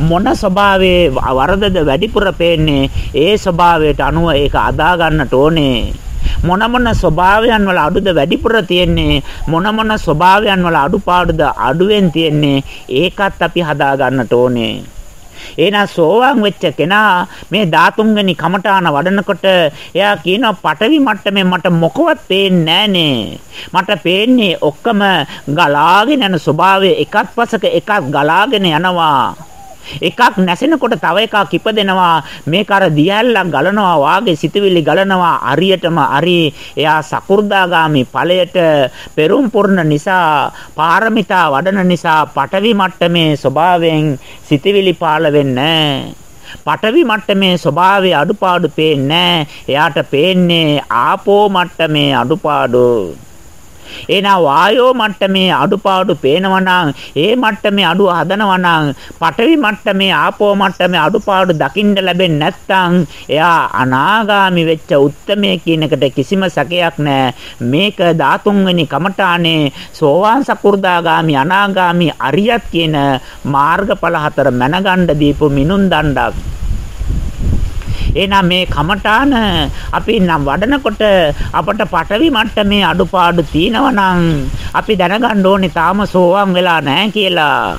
මොන ස්වභාවයේ වරදද වැඩිපුර පේන්නේ ඒ ස්වභාවයට අනුව ඒක අදා ගන්නට ඕනේ මොන මොන ස්වභාවයන් වල අඩුද වැඩිපුර තියෙන්නේ මොන මොන ස්වභාවයන් වල අඩුපාඩුද අඩුවෙන් තියෙන්නේ ඒකත් අපි හදා ගන්නට ඕනේ එහෙනම් සෝවාන් වෙච්ච කෙනා මේ 13 වෙනි කමඨාන වඩනකොට එයා කියනවා පටවි මට්ටමේ මට මොකවත් පේන්නේ නැහනේ. මට පේන්නේ ඔක්කොම ගලාගෙන යන ස්වභාවය එකක් පසක එකක් ගලාගෙන යනවා. එකක් නැසෙනකොට තව එකක් ඉපදෙනවා. මේක අර දියැල්ලක් ගලනවා වාගේ සිතවිලි ගලනවා. අරියටම අරි එයා සකු르දාගාමි ඵලයට පෙරුම් පුරන නිසා පාරමිතා වඩන නිසා පටවි මට්ටමේ ස්වභාවයෙන් සිතවිලි පාළ වෙන්නේ පටවි මට්ටමේ ස්වභාවයේ අඩුපාඩු පේන්නේ එයාට පේන්නේ ආපෝ මට්ටමේ අඩුපාඩු. එහෙනම් වායෝ මට්ටමේ අඩුපාඩු පේනවනම් ඒ මට්ටමේ අඩුව හදනවනම් පඨවි මට්ටමේ ආපෝ මට්ටමේ අඩුපාඩු දකින්න ලැබෙන්නේ නැත්නම් එයා අනාගාමි වෙච්ච උත්මයේ කියන එකට කිසිම සැකයක් නැහැ. මේක 13 වෙනි කමඨානේ සෝවාන් සකු르දාගාමි අනාගාමි අරියත් කියන මාර්ගඵල හතර මැනගන්න දීපු මිනුම් දණ්ඩක්. එහෙනම් මේ කමඨාන අපි නම් වඩනකොට අපට පටවි මට්ටමේ අඩුපාඩු තියෙනවා අපි දැනගන්න ඕනේ තාම සෝවාන් වෙලා නැහැ කියලා.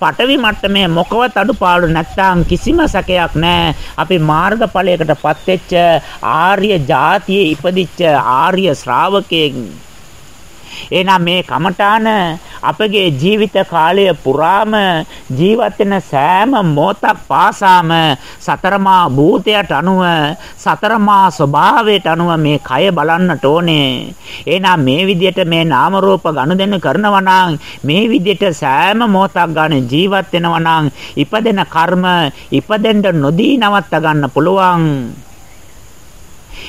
පටවි මට්ටමේ මොකවත් අඩුපාඩු නැත්තම් කිසිම සැකයක් නැහැ. අපි මාර්ගඵලයකටපත් වෙච්ච ආර්ය જાතියේ ඉපදිච්ච ආර්ය ශ්‍රාවකයෙක් එහෙනම් මේ කමඨාන අපගේ ජීවිත කාලය පුරාම ජීවත් වෙන සෑම මොහොතක් පාසාම සතරමා භූතයට අනුව සතරමා ස්වභාවයට අනුව මේ කය බලන්නට ඕනේ. එහෙනම් මේ විදිහට මේ නාම රූප ගනුදෙනු කරනවා නම් මේ විදිහට සෑම මොහොතක් ගන්න ජීවත් වෙනවා නම් ඉපදෙන කර්ම ඉපදෙන්න නොදී නවත්ත ගන්න පුළුවන්.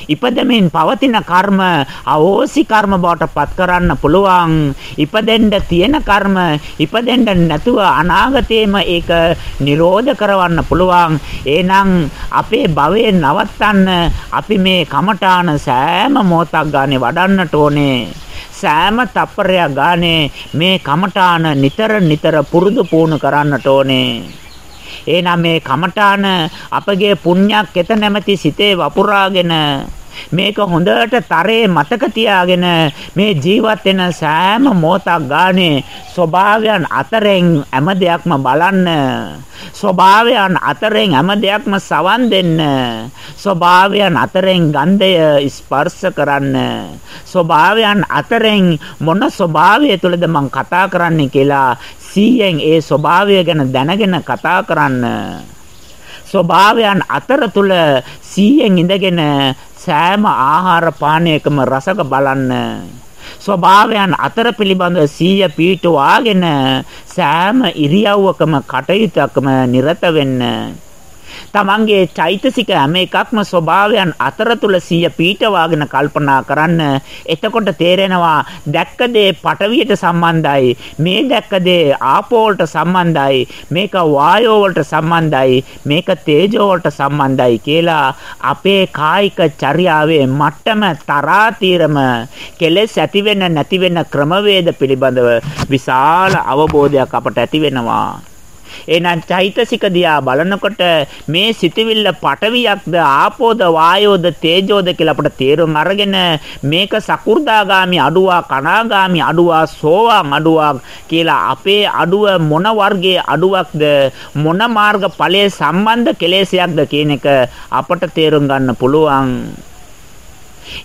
ඉපදෙමින් පවතින කර්ම අවෝසි කර්ම බවට පත් කරන්න පුළුවන්. ඉපදෙන්න තියෙන කර්ම ඉපදෙන්න නැතුව අනාගතේම ඒක නිරෝධ කරවන්න පුළුවන්. එහෙනම් අපේ භවයේ නවත්තන්න අපි මේ කමඨාන සෑම මොහොතක් ගානේ වඩන්නට ඕනේ. සෑම තප්පරයක් ගානේ මේ කමඨාන නිතර නිතර පුරුදු පුහුණු කරන්නට ඕනේ. එහෙනම් මේ කමඨාන අපගේ පුණ්‍යක් එත නැමැති සිතේ වපුරාගෙන මේක හොඳට තරේ මතක තියාගෙන මේ ජීවත් වෙන සෑම මොහොතක් ගානේ ස්වභාවයන් අතරින් හැම දෙයක්ම බලන්න ස්වභාවයන් අතරින් හැම දෙයක්ම සවන් දෙන්න ස්වභාවයන් අතරින් ගන්ධය ස්පර්ශ කරන්න ස්වභාවයන් අතරින් මොන ස්වභාවය තුළද මං කතා කරන්නේ කියලා සීයෙන් ඒ ස්වභාවය ගැන දැනගෙන කතා කරන්න. ස්වභාවයන් අතර තුල සීයෙන් ඉඳගෙන සෑම ආහාර පානයකම රසක බලන්න. ස්වභාවයන් අතර පිළිබඳව සීය පීඨවාගෙන සෑම ඉරියව්වකම කටයුත්තකම නිරත වෙන්න. තමන්ගේ චෛතසික හැම එකක්ම ස්වභාවයන් අතර තුල සිය පීඨවාගෙන කල්පනා කරන්න. එතකොට තේරෙනවා දැක්ක දේ පටවියට සම්බන්ධයි. මේ දැක්ක දේ ආපෝ වලට සම්බන්ධයි. මේක වායෝ වලට සම්බන්ධයි. මේක තේජෝ වලට සම්බන්ධයි කියලා අපේ කායික චර්යාවේ මට්ටම තරාතීරම කෙලෙස් ඇති වෙන නැති වෙන ක්‍රමවේද පිළිබඳව විශාල අවබෝධයක් අපට ඇති වෙනවා. එහෙනම් චෛතසික දිහා බලනකොට මේ සිතවිල්ල පටවියක්ද ආපෝද වායෝද තේජෝද කියලා අපට තේරුම් අරගෙන මේක සකු르දාගාමි අඩුවා කනාගාමි අඩුවා සෝවාන් අඩුවා කියලා අපේ අඩුව මොන වර්ගයේ අඩුවක්ද මොන මාර්ග ඵලයේ සම්බන්ධ කෙලෙසයක්ද කියන එක අපට තේරුම් ගන්න පුළුවන්.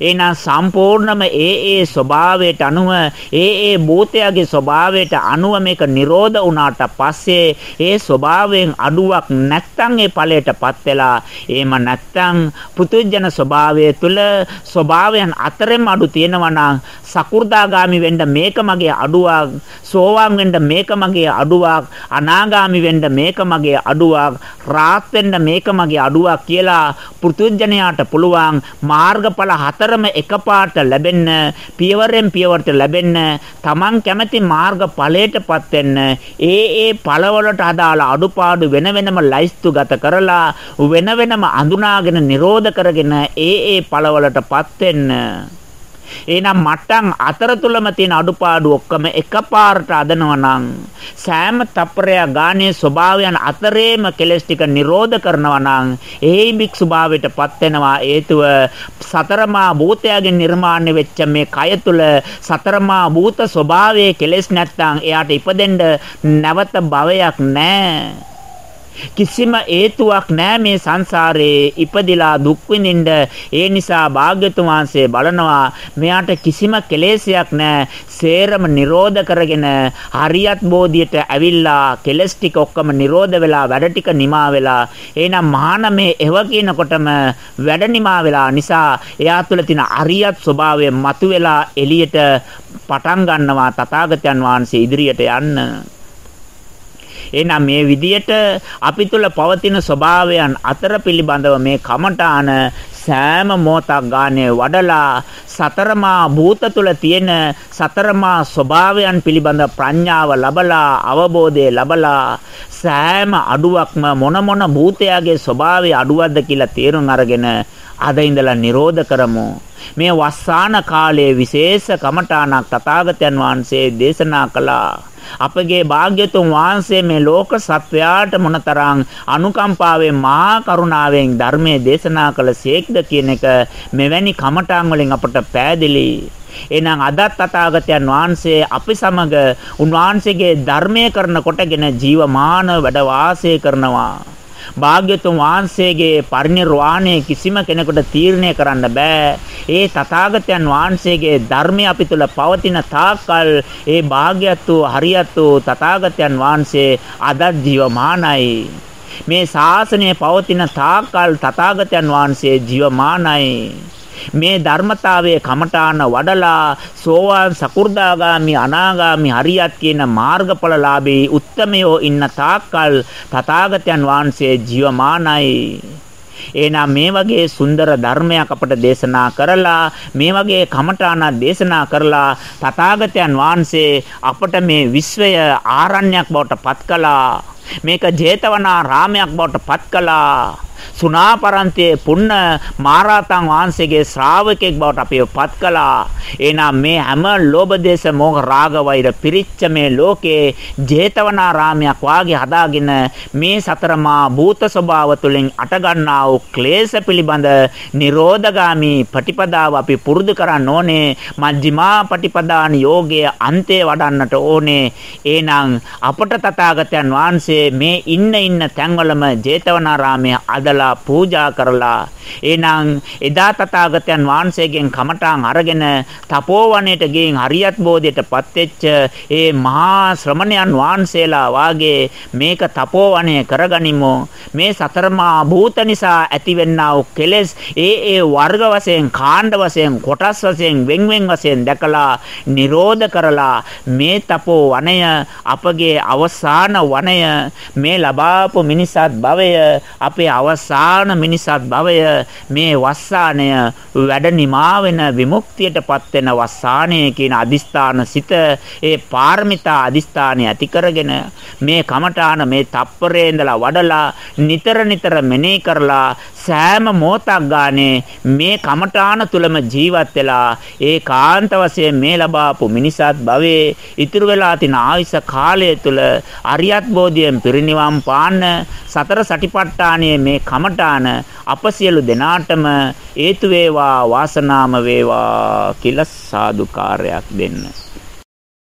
එහෙනම් සම්පූර්ණම ඒ ඒ ස්වභාවයට අනුව ඒ ඒ භූතයගේ ස්වභාවයට අනුව මේක නිරෝධ වුණාට පස්සේ ඒ ස්වභාවයෙන් අඩුවක් නැත්තම් ඒ ඵලයටපත් වෙලා එහෙම නැත්තම් පුතුජන ස්වභාවය තුළ ස්වභාවයන් අතරෙම අඩු තියෙනවා නම් සකු르දාගාමි වෙන්න මේක මගේ අඩුවක් සෝවාන් වෙන්න මේක මගේ අඩුවක් අනාගාමි වෙන්න මේක මගේ අඩුවක් රාත් වෙන්න මේක මගේ අඩුවක් කියලා පුතුජනයාට පුළුවන් මාර්ගඵල හතරම එකපාරට ලැබෙන්න පියවරෙන් පියවරට ලැබෙන්න Taman කැමති මාර්ග ඵලයටපත් වෙන්න ඒ ඒ ඵලවලට අදාළ අඩුපාඩු වෙන වෙනම ලයිස්තු ගත කරලා වෙන වෙනම අඳුනාගෙන නිරෝධ කරගෙන ඒ ඒ ඵලවලටපත් වෙන්න. එහෙනම් මට්ටම් අතර තුලම තියෙන අඩුපාඩු ඔක්කොම එකපාරට අදනවා නම් සෑම තප්පරයක් ගානේ ස්වභාවයන් අතරේම කෙලස් ටික නිරෝධ කරනවා නම් ඒ භික්ෂු භාවයටපත් වෙනවා. හේතුව සතරමා භූතයන්ගෙන් නිර්මාණය වෙච්ච මේ කය තුල සතරමා භූත ස්වභාවයේ කෙලස් නැත්තම් එයාට ඉපදෙන්න නැවත භවයක් නැහැ කිසිම හේතුවක් නැහැ මේ සංසාරේ ඉපදිලා දුක් විඳින්න. ඒ නිසා භාග්‍යතුන් වහන්සේ බලනවා මෙයාට කිසිම කෙලෙසයක් නැහැ. සේරම නිරෝධ කරගෙන හරියත් බෝධියට ඇවිල්ලා කෙලස් ටික ඔක්කොම නිරෝධ වෙලා වැඩ ටික නිමා වෙලා එහෙනම් මහානමේ එව කියනකොටම වැඩ නිමා වෙලා නිසා එයා තුළ තියෙන අරියත් ස්වභාවය මතුවෙලා එළියට පටන් ගන්නවා තථාගතයන් වහන්සේ ඉදිරියට යන්න එහෙනම් මේ විදියට අපි තුල පවතින ස්වභාවයන් අතර පිළිබඳව මේ කමඨාන සෑම මොහොතක් ගානේ වඩලා සතරමා භූත තුල තියෙන සතරමා ස්වභාවයන් පිළිබඳ ප්‍රඥාව ලබලා අවබෝධය ලබලා සෑම අඩුවක්ම මොන මොන භූතයාගේ ස්වභාවය අඩුවක්ද කියලා තේරුම් අරගෙන අද ඉඳලා නිරෝධ කරමු. මේ වස්සාන කාලයේ විශේෂ කමඨාණක් තථාගතයන් වහන්සේ දේශනා කළා. අපගේ භාග්‍යතුන් වහන්සේ මේ ලෝක සත්වයාට මොනතරම් අනුකම්පාවෙන් මහා කරුණාවෙන් ධර්මයේ දේශනා කළ සේක්ද කියන එක මෙවැනි කමඨාන් වලින් අපට පෑදෙලි එහෙනම් අදත් තථාගතයන් වහන්සේ අපි සමග උන්වහන්සේගේ ධර්මය කරන කොටගෙන ජීවමාන වැඩ වාසය කරනවා. භාග්‍යතුන් වහන්සේගේ පරිනිර්වාණය කිසිම කෙනෙකුට තීරණය කරන්න බෑ. ඒ තථාගතයන් වහන්සේගේ ධර්මය අපි තුල පවතින තාක්කල් ඒ භාග්‍යත් වූ හරියත් වූ තථාගතයන් වහන්සේ අදත් ජීවමානයි. මේ ශාසනය පවතින තාක්කල් තථාගතයන් වහන්සේ ජීවමානයි. මේ ධර්මතාවයේ කමඨාන වඩලා සෝවාන් සකු르දාගාමි අනාගාමි හරියත් කියන මාර්ගඵලලාභී උත්තමයෝ ඉන්න තාක්කල් තථාගතයන් වහන්සේ ජීවමානයි. එහෙනම් මේ වගේ සුන්දර ධර්මයක් අපට දේශනා කරලා මේ වගේ කමඨාන දේශනා කරලා තථාගතයන් වහන්සේ අපට මේ විශ්වය ආරණ්‍යයක් බවට පත් කළා. මේක ජේතවනා රාමයක් බවට පත් කළා. සුණාපරන්තයේ පුන්න මාරාතන් වහන්සේගේ ශ්‍රාවකෙක් බවට අපිව පත් කළා. එහෙනම් මේ හැම ලෝභ දේශ මොහ රාග වෛර පිරිච්ච මේ ලෝකේ ජේතවනාරාමයක් වාගේ හදාගෙන මේ සතරමා භූත ස්වභාව තුළින් අටගන්නා වූ ක්ලේශ පිළිබඳ නිරෝධගාමි ප්‍රතිපදාව අපි පුරුදු කරන්න ඕනේ. මජ්ක්‍ධිමා ප්‍රතිපදාන යෝගයේ අන්තය වඩන්නට ඕනේ. එහෙනම් අපට තථාගතයන් වහන්සේ මේ ඉන්න ඉන්න තැන්වලම ජේතවනාරාමයේ අදලා කරලා පූජා කරලා එහෙනම් එදා තථාගතයන් වහන්සේගෙන් කමඨාන් අරගෙන තපෝවණයට ගින් හරියත් බෝධියටපත් වෙච්ච ඒ මහා ශ්‍රමණයන් වහන්සේලා වාගේ මේක තපෝවණය කරගනිමු. මේ සතරමා භූත නිසා ඇතිවෙනා වූ කෙලෙස් ඒ ඒ වර්ග වශයෙන් කාණ්ඩ වශයෙන් කොටස් වශයෙන් වෙන් වෙන් වශයෙන් දැකලා නිරෝධ කරලා මේ තපෝ වණය අපගේ අවසාන වණය මේ ලබාපු මිනිසත් භවය අපේ අවසාන අවසාන මිනිසත් භවය මේ වස්සානය වැඩ නිමා වෙන විමුක්තියටපත් වෙන වස්සානය කියන අදිස්ථාන සිත ඒ පාරමිතා අදිස්ථානය ඇති කරගෙන මේ කමඨාන මේ තප්පරේ ඉඳලා වඩලා නිතර නිතර මෙනෙහි කරලා සෑම මොහොතක් ගානේ මේ කමඨාන තුලම ජීවත් වෙලා ඒ කාන්ත වශයෙන් මේ ලබාපු මිනිසත් භවයේ ඉතුරු වෙලා තින ආයුෂ කාලය තුල අරියත් බෝධියෙන් පිරිනිවන් පාන්න සතර සටිපට්ඨානයේ මේ කමඨාන අප සියලු දෙනාටම හේතු වේවා වාසනාම වේවා කියලා සාදුකාරයක් දෙන්න.